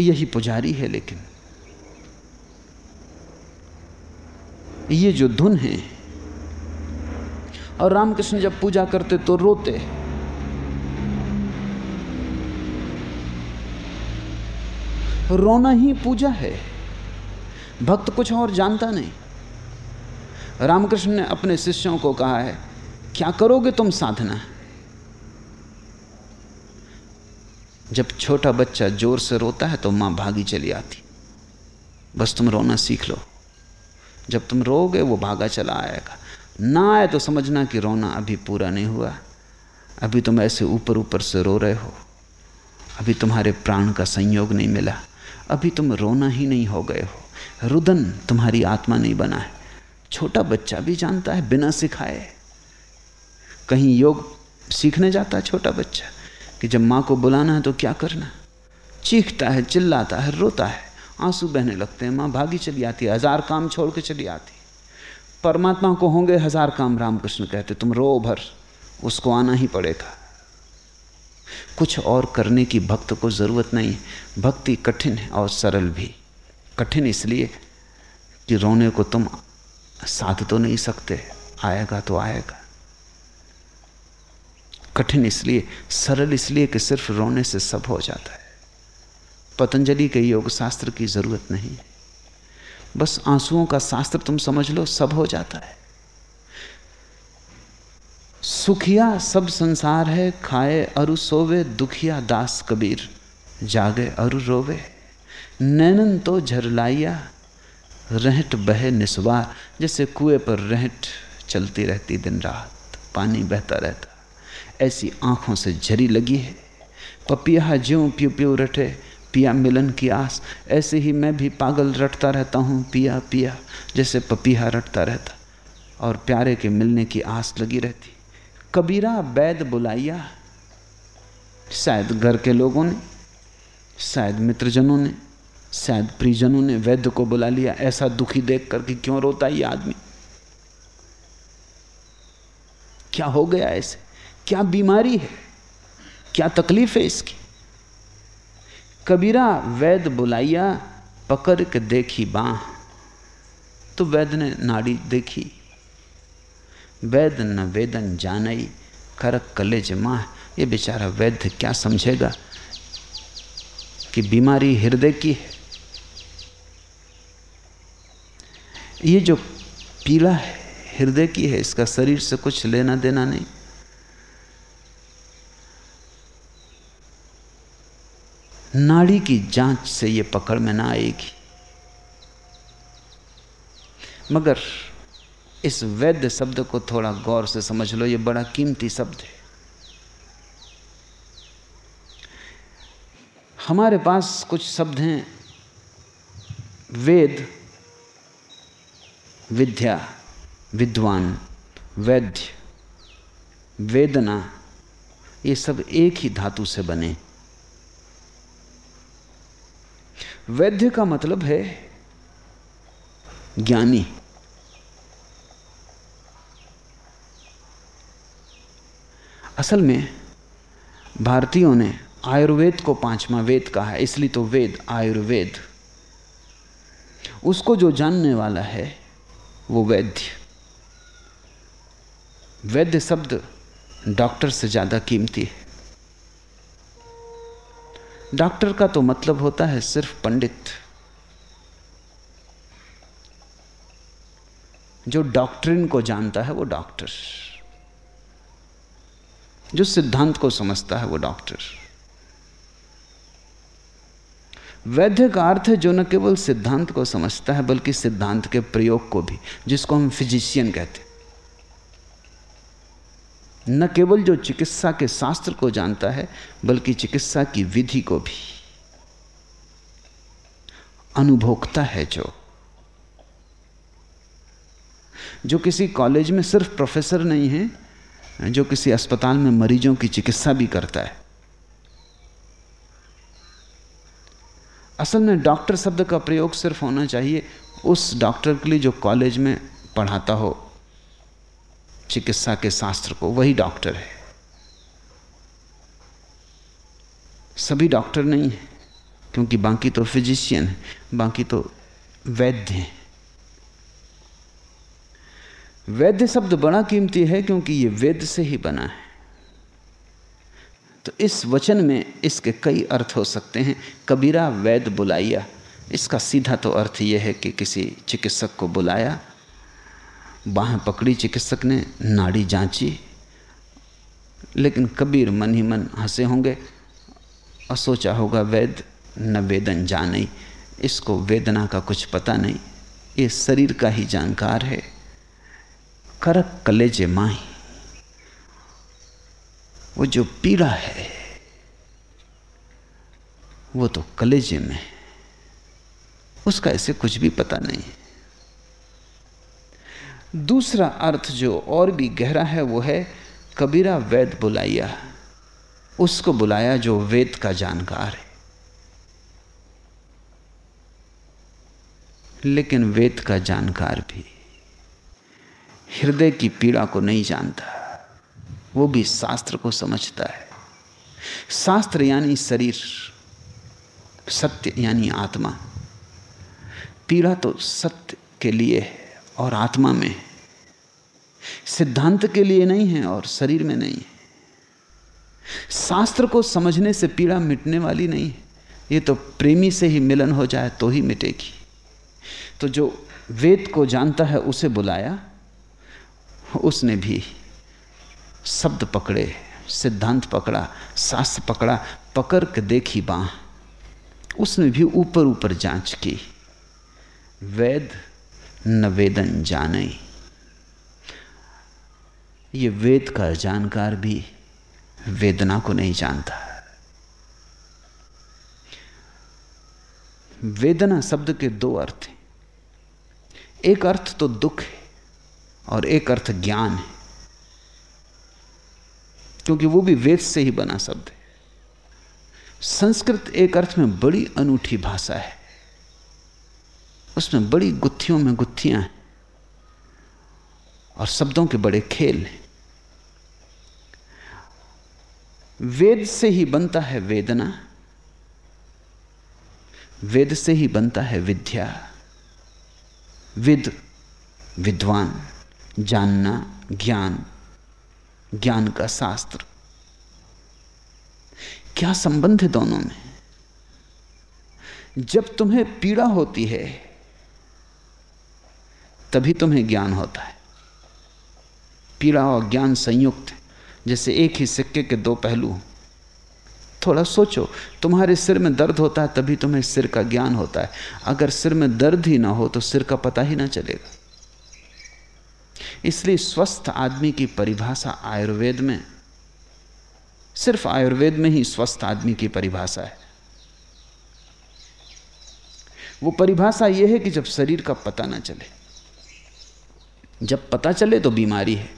यही पुजारी है लेकिन ये जो धुन है, और रामकृष्ण जब पूजा करते तो रोते। रोना ही पूजा है। भक्त कुछ और जानता नहीं। रामकृष्ण ने अपने शिष्यों को कहा है, क्या करोगे तुम साधना? जब छोटा बच्चा ज़ोर से रोता है तो माँ भागी चली आती। बस तुम रोना सीख लो। जब तुम रोगे, वो भागा चला आएगा। ना आए तो समझना कि रोना अभी पूरा नहीं हुआ। अभी तुम ऐसे ऊपर ऊपर से रो रहे हो। अभी तुम्हारे प्राण का संयोग नहीं मिला। अभी तुम रोना ही नहीं हो गए हो। रुदन तुम्हारी आत्मा नहीं बना है। छोटा बच्चा भी जानता है, बिना सिखाए। कहीं योग सीखने जाता है छोटा बच्चा। कि जब माँ को बुलाना है तो क्या करना चीखता है, चिल्लाता है, रोता है। आँसू बहने लगते हैं। माँ भागी चली आती है। हज़ार काम छोड़ के चली आती परमात्मा को होंगे हज़ार काम रामकृष्ण कहते, तुम रो भर, उसको आना ही पड़ेगा। कुछ और करने की भक्त को ज़रूरत नहीं भक्ति कठिन है और सरल भी। कठिन इसलिए कि रोने को तुम साध तो नहीं सकते। आएगा तो आएगा। कठिन इसलिए, सरल इसलिए कि सिर्फ़ रोने से सब हो जाता है। पतंजलि के योग शास्त्र की ज़रूरत नहीं। है बस आंसुओं का शास्त्र तुम समझ लो, सब हो जाता है। सुखिया सब संसार है, खाए अरु सोवे, दुखिया दास कबीर, जागे अरु रोवे। नैनन तो झरलाइया रहट बहे निस्वार, जैसे कुएँ पर रहट चलती रहती दिन रात, पानी बहता रहता। ऐसी आँखों से झरी लगी है। पपिया ज्यों प्यू प्यू रटे, पिया मिलन की आस। ऐसे ही मैं भी पागल रटता रहता हूँ, पिया पिया, जैसे पपीहा रटता रहता। और प्यारे के मिलने की आस लगी रहती। कबीरा वैद बुलाइया। शायद घर के लोगों ने, शायद मित्रजनों ने, शायद प्रियजनों ने वैद्य को बुला लिया। ऐसा दुखी देख कर कि क्यों रोता ये आदमी? क्या हो गया ऐसे? क्या बीमारी है? क्या तकलीफ़ है इसकी? कबीरा वैद बुलाइया, पकड़ के देखी बाह। तो वैद ने नाड़ी देखी। वैद न वेदन जानई, करक कलेज माह। ये बेचारा वैद्य क्या समझेगा कि बीमारी हृदय की है? ये जो पीला है, हृदय की है, इसका शरीर से कुछ लेना देना नहीं। नाड़ी की जाँच से ये पकड़ में ना आएगी। मगर इस वैद्य शब्द को थोड़ा गौर से समझ लो, ये बड़ा कीमती शब्द है। हमारे पास कुछ शब्द हैं, वेद, विद्या, विद्वान, वैद्य, वेदना, ये सब एक ही धातु से बने। वैद्य का मतलब है ज्ञानी। असल में भारतीयों ने आयुर्वेद को पांचवा वेद कहा है, इसलिए तो वेद आयुर्वेद। उसको जो जानने वाला है, वो वैद्य। वैद्य शब्द डॉक्टर से ज़्यादा कीमती है। डॉक्टर का तो मतलब होता है सिर्फ़ पंडित। जो डॉक्ट्रिन को जानता है वो डॉक्टर। जो सिद्धांत को समझता है वो डॉक्टर। वैद्य का अर्थ है जो न केवल सिद्धांत को समझता है, बल्कि सिद्धांत के प्रयोग को भी, जिसको हम फिजिशियन कहते हैं। न केवल जो चिकित्सा के शास्त्र को जानता है, बल्कि चिकित्सा की विधि को भी। अनुभोक्ता है जो। जो किसी कॉलेज में सिर्फ़ प्रोफेसर नहीं है, जो किसी अस्पताल में मरीजों की चिकित्सा भी करता है। असल में डॉक्टर शब्द का प्रयोग सिर्फ़ होना चाहिए उस डॉक्टर के लिए जो कॉलेज में पढ़ाता हो। चिकित्सा के शास्त्र को, वही डॉक्टर है। सभी डॉक्टर नहीं है, क्योंकि बाकी तो फिजिशियन है, बाकी तो वैद्य हैं। वैद्य शब्द बड़ा कीमती है, क्योंकि ये वेद से ही बना है। तो इस वचन में इसके कई अर्थ हो सकते हैं। कबीरा वैद बुलाइया, इसका सीधा तो अर्थ यह है कि किसी चिकित्सक को बुलाया बाह पकड़ी चिकित्सक ने, नाड़ी जांची। लेकिन कबीर मन ही मन हंसे होंगे। और सोचा होगा वैद न वेदन जाने, इसको वेदना का कुछ पता नहीं। ये शरीर का ही जानकार है। करक कलेजे माही। वो जो पीड़ा है, वो तो कलेजे में उसका ऐसे कुछ भी पता नहीं। दूसरा अर्थ जो और भी गहरा है, वो है कबीरा वैद बुलाया उसको बुलाया जो वेद का जानकार है। लेकिन वेद का जानकार भी हृदय की पीड़ा को नहीं जानता, वो भी शास्त्र को समझता है। शास्त्र यानी शरीर, सत्य यानी आत्मा। पीड़ा तो सत्य के लिए है। और आत्मा में। सिद्धांत के लिए नहीं है और शरीर में नहीं है। शास्त्र को समझने से पीड़ा मिटने वाली नहीं है। ये तो प्रेमी से ही मिलन हो जाए तो ही मिटेगी। तो जो वेद को जानता है उसे बुलाया। उसने भी शब्द पकड़े, सिद्धांत पकड़ा, शास्त्र पकड़ा, पकड़ के देखी बाह। उसने भी ऊपर ऊपर जाँच की। वेद न वेदन जाने। ये वेद का जानकार भी वेदना को नहीं जानता। वेदना शब्द के दो अर्थ हैं। एक अर्थ तो दुख है और एक अर्थ ज्ञान है। क्योंकि वो भी वेद से ही बना शब्द है। संस्कृत एक अर्थ में बड़ी अनूठी भाषा है। उसमें बड़ी गुत्थियों में गुत्थियाँ हैं और शब्दों के बड़े खेल हैं। वेद से ही बनता है वेदना, वेद से ही बनता है विद्या। विद, विद्वान, जानना, ज्ञान ज्ञान का शास्त्र। क्या संबंध है दोनों में? जब तुम्हें पीड़ा होती है तभी तुम्हें ज्ञान होता है। पीड़ा और ज्ञान संयुक्त है। जैसे एक ही सिक्के के दो पहलू थोड़ा सोचो, तुम्हारे सिर में दर्द होता है तभी तुम्हें सिर का ज्ञान होता है। अगर सिर में दर्द ही ना हो तो सिर का पता ही ना चलेगा। इसलिए स्वस्थ आदमी की परिभाषा आयुर्वेद में, सिर्फ़ आयुर्वेद में ही स्वस्थ आदमी की परिभाषा है। वो परिभाषा यह है कि जब शरीर का पता ना चले जब पता चले तो बीमारी है।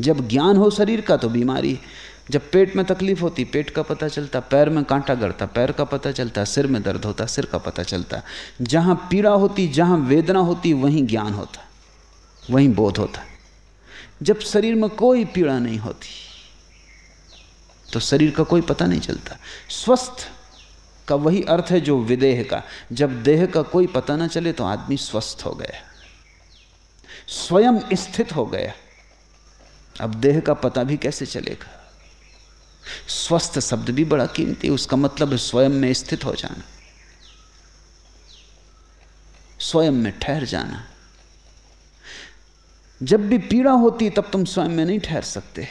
जब ज्ञान हो शरीर का तो बीमारी है। जब पेट में तकलीफ़ होती, पेट का पता चलता, पैर में कांटा गड़ता, पैर का पता चलता, सिर में दर्द होता, सिर का पता चलता। जहाँ पीड़ा होती, जहाँ वेदना होती, वहीं ज्ञान होता, वहीं बोध होता। जब शरीर में कोई पीड़ा नहीं होती तो शरीर का कोई पता नहीं चलता। स्वस्थ का वही अर्थ है जो विदेह का। जब देह का कोई पता ना चले तो आदमी स्वस्थ हो गया। स्वयं स्थित हो गया। अब देह का पता भी कैसे चलेगा? स्वस्थ शब्द भी बड़ा कीमती, उसका मतलब है स्वयं में स्थित हो जाना। स्वयं में ठहर जाना। जब भी पीड़ा होती, तब तुम स्वयं में नहीं ठहर सकते।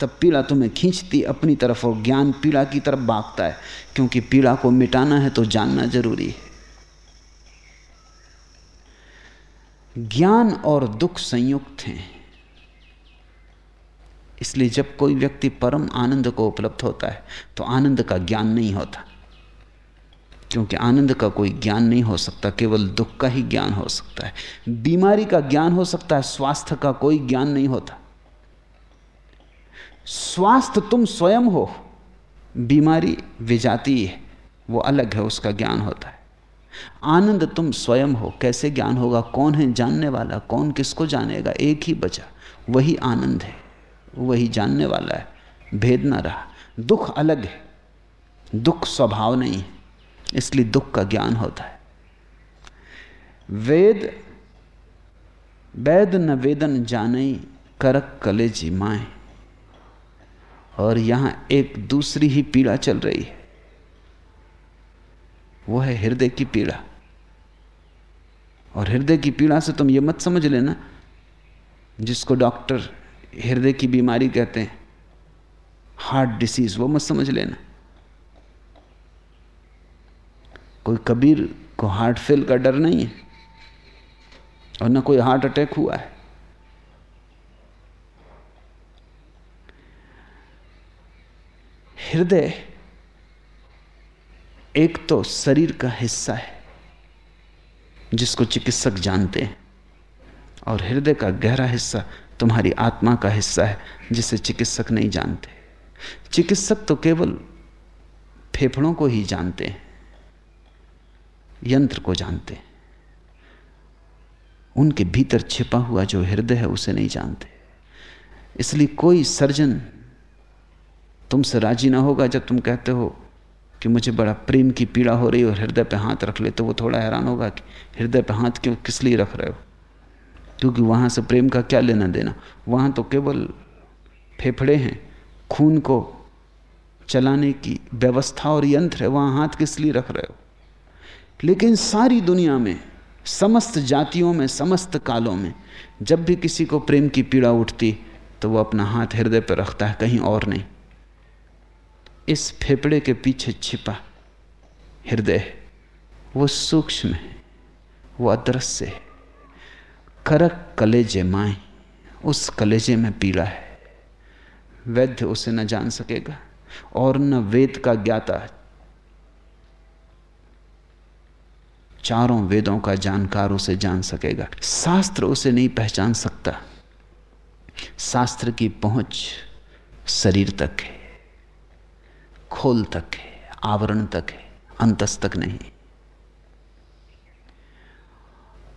तब पीड़ा तुम्हें खींचती, अपनी तरफ़ और ज्ञान पीड़ा की तरफ़ भागता है। क्योंकि पीड़ा को मिटाना है तो जानना ज़रूरी है। ज्ञान और दुख संयुक्त हैं। इसलिए जब कोई व्यक्ति परम आनंद को उपलब्ध होता है तो आनंद का ज्ञान नहीं होता। क्योंकि आनंद का कोई ज्ञान नहीं हो सकता, केवल दुख का ही ज्ञान हो सकता है। बीमारी का ज्ञान हो सकता है, स्वास्थ्य का कोई ज्ञान नहीं होता। स्वास्थ्य तुम स्वयं हो, बीमारी विजाती है, वो अलग है, उसका ज्ञान होता है। आनंद तुम स्वयं हो। कैसे ज्ञान होगा? कौन है जानने वाला? कौन किसको जानेगा? एक ही बचा। वही आनंद है। वही जानने वाला है। भेद ना रहा। दुख अलग है। दुख स्वभाव नहीं है। इसलिए दुख का ज्ञान होता है। वेद, वैद न वेदन जाने, करक कलेजी माए। और यहाँ एक दूसरी ही पीड़ा चल रही है। वो है हृदय की पीड़ा। और हृदय की पीड़ा से तुम ये मत समझ लेना, जिसको डॉक्टर हृदय की बीमारी कहते हैं, हार्ट डिसीज, वो मत समझ लेना। कोई कबीर को हार्ट फेल का डर नहीं है, और ना कोई हार्ट अटैक हुआ है। हृदय एक तो शरीर का हिस्सा है, जिसको चिकित्सक जानते हैं, और हृदय का गहरा हिस्सा तुम्हारी आत्मा का हिस्सा है, जिसे चिकित्सक नहीं जानते। चिकित्सक तो केवल फेफड़ों को ही जानते हैं, यंत्र को जानते हैं। उनके भीतर छिपा हुआ जो हृदय है, उसे नहीं जानते। इसलिए कोई सर्जन तुमसे राज़ी ना होगा जब तुम कहते हो कि मुझे बड़ा प्रेम की पीड़ा हो रही और हृदय पे हाथ रख ले तो वो थोड़ा हैरान होगा कि हृदय पे हाथ क्यों किस लिए रख रहे हो? क्योंकि वहाँ से प्रेम का क्या लेना देना? वहाँ तो केवल फेफड़े हैं, खून को चलाने की व्यवस्था और यंत्र है, वहाँ हाथ किस लिए रख रहे हो? लेकिन सारी दुनिया में, समस्त जातियों में, समस्त कालों में, जब भी किसी को प्रेम की पीड़ा उठती तो वो अपना हाथ हृदय पर रखता है, कहीं और नहीं। इस फेफड़े के पीछे छिपा हृदय वो सूक्ष्म है, वो अदृश्य है। करक कलेजे माए, उस कलेजे में पीड़ा है। वैद्य उसे न जान सकेगा और न वेद का ज्ञाता। चारों वेदों का जानकार उसे जान सकेगा। शास्त्र उसे नहीं पहचान सकता। शास्त्र की पहुँच शरीर तक है। खोल तक है, आवरण तक है, अंतस तक नहीं।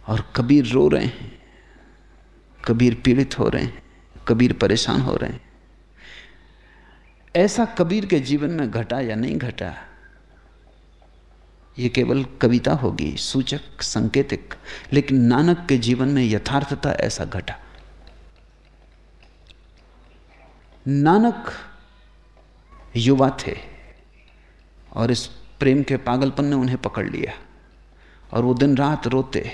और कबीर रो रहे हैं, कबीर पीड़ित हो रहे हैं, कबीर परेशान हो रहे हैं। ऐसा कबीर के जीवन में घटा या नहीं घटा, ये केवल कविता होगी, सूचक, संकेतिक, लेकिन नानक के जीवन में यथार्थता ऐसा घटा। नानक युवा थे और इस प्रेम के पागलपन ने उन्हें पकड़ लिया और वो दिन रात रोते।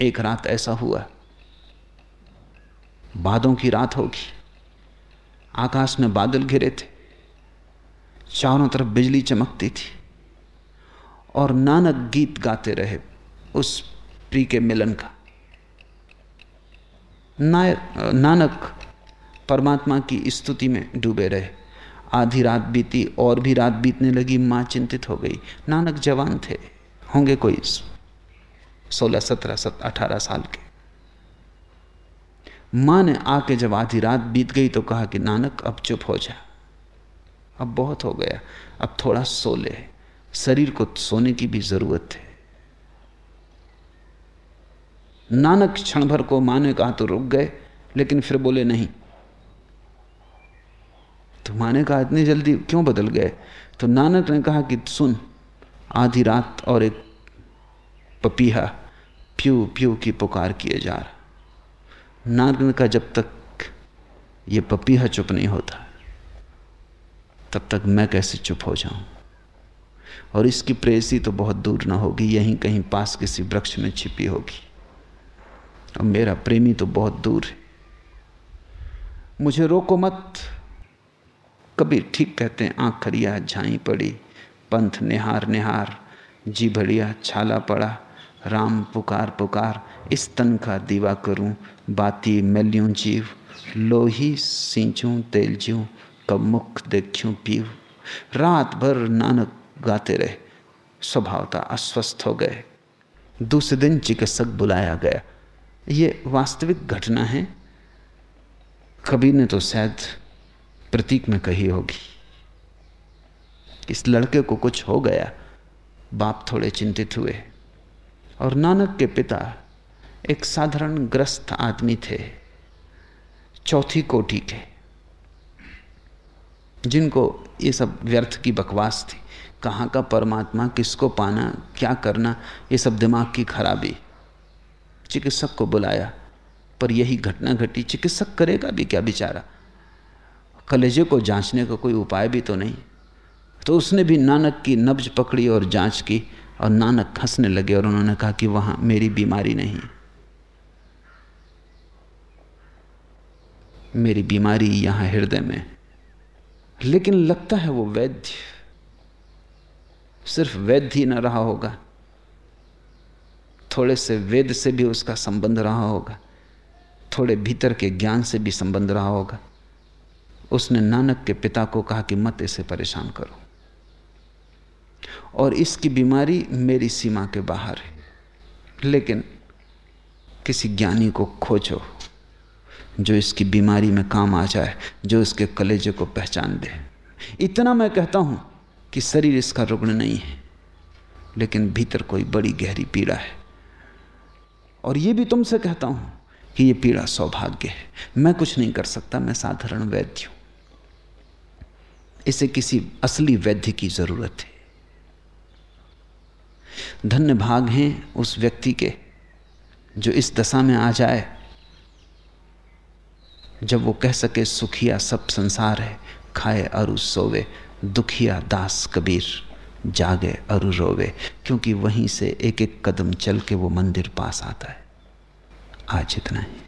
एक रात ऐसा हुआ। बादों की रात होगी। आकाश में बादल घिरे थे। चारों तरफ़ बिजली चमकती थी और नानक गीत गाते रहे उस प्री के मिलन का। नायक नानक परमात्मा की स्तुति में डूबे रहे। आधी रात बीती, और भी रात बीतने लगी, माँ चिंतित हो गई। नानक जवान थे। होंगे कोई सोलह, सत्रह, सत, अठारह साल के। माँ ने आके जब आधी रात बीत गई तो कहा कि नानक, अब चुप हो जा। अब बहुत हो गया। अब थोड़ा सो ले। शरीर को सोने की भी ज़रूरत है। नानक क्षण भर को माँ ने कहा तो रुक गए, लेकिन फिर बोले, नहीं तो माँ ने कहा इतनी जल्दी क्यों बदल गए? तो नानक ने कहा कि सुन, आधी रात और एक पपीहा प्यू प्यू की पुकार किए जा रहा। नानक ने कहा, जब तक ये पपीहा चुप नहीं होता, तब तक मैं कैसे चुप हो जाऊँ? और इसकी प्रेसी तो बहुत दूर ना होगी, यहीं कहीं पास किसी वृक्ष में छिपी होगी। और मेरा प्रेमी तो बहुत दूर है। मुझे रोको मत। कभी ठीक कहते हैं, आँख खरिया झाई पड़ी, पंथ निहार निहार, जी भड़िया, छाला पड़ा, राम पुकार पुकार, इस तन का दीवा करूँ, बाती मैल्यूं जीव, लोही सींचूं, तेल जीव कब मुख देखूँ पीव। रात भर नानक गाते रहे, स्वभावता अस्वस्थ हो गए। दूसरे दिन चिकित्सक बुलाया गया। ये वास्तविक घटना है। कबीर ने तो शायद प्रतीक में कही होगी। इस लड़के को कुछ हो गया, बाप थोड़े चिंतित हुए। और नानक के पिता एक साधारण ग्रस्त आदमी थे, चौथी कोटि के, जिनको ये सब व्यर्थ की बकवास थी। कहाँ का परमात्मा, किसको पाना, क्या करना, ये सब दिमाग की खराबी। चिकित्सक को बुलाया, पर यही घटना घटी। चिकित्सक करेगा भी क्या बेचारा? कलेजे को जांचने का कोई उपाय भी तो नहीं। तो उसने भी नानक की नब्ज पकड़ी और जाँच की और नानक हंसने लगे और उन्होंने कहा कि वहाँ मेरी बीमारी नहीं मेरी बीमारी यहाँ हृदय में। लेकिन लगता है वो वैद्य। सिर्फ़ वैद्य ही न रहा होगा। थोड़े से वेद से भी उसका संबंध रहा होगा। थोड़े भीतर के ज्ञान से भी संबंध रहा होगा। उसने नानक के पिता को कहा कि मत इसे परेशान करो। और इसकी बीमारी मेरी सीमा के बाहर है। लेकिन किसी ज्ञानी को खोजो जो इसकी बीमारी में काम आ जाए, जो इसके कलेजे को पहचान दे। इतना मैं कहता हूँ कि शरीर इसका रुग्ण नहीं है, लेकिन भीतर कोई बड़ी गहरी पीड़ा है। और यह भी तुमसे कहता हूँ कि यह पीड़ा सौभाग्य है। मैं कुछ नहीं कर सकता, मैं साधारण वैद्य हूँ। इसे किसी असली वैद्य की ज़रूरत है। धन्य भाग हैं उस व्यक्ति के जो इस दशा में आ जाए, जब वो कह सके, सुखिया सब संसार है, खाए अरु सोवे, दुखिया दास कबीर, जागे अरु रोवे। क्योंकि वहीं से एक एक कदम चल के वो मंदिर पास आता है। आज इतना ही।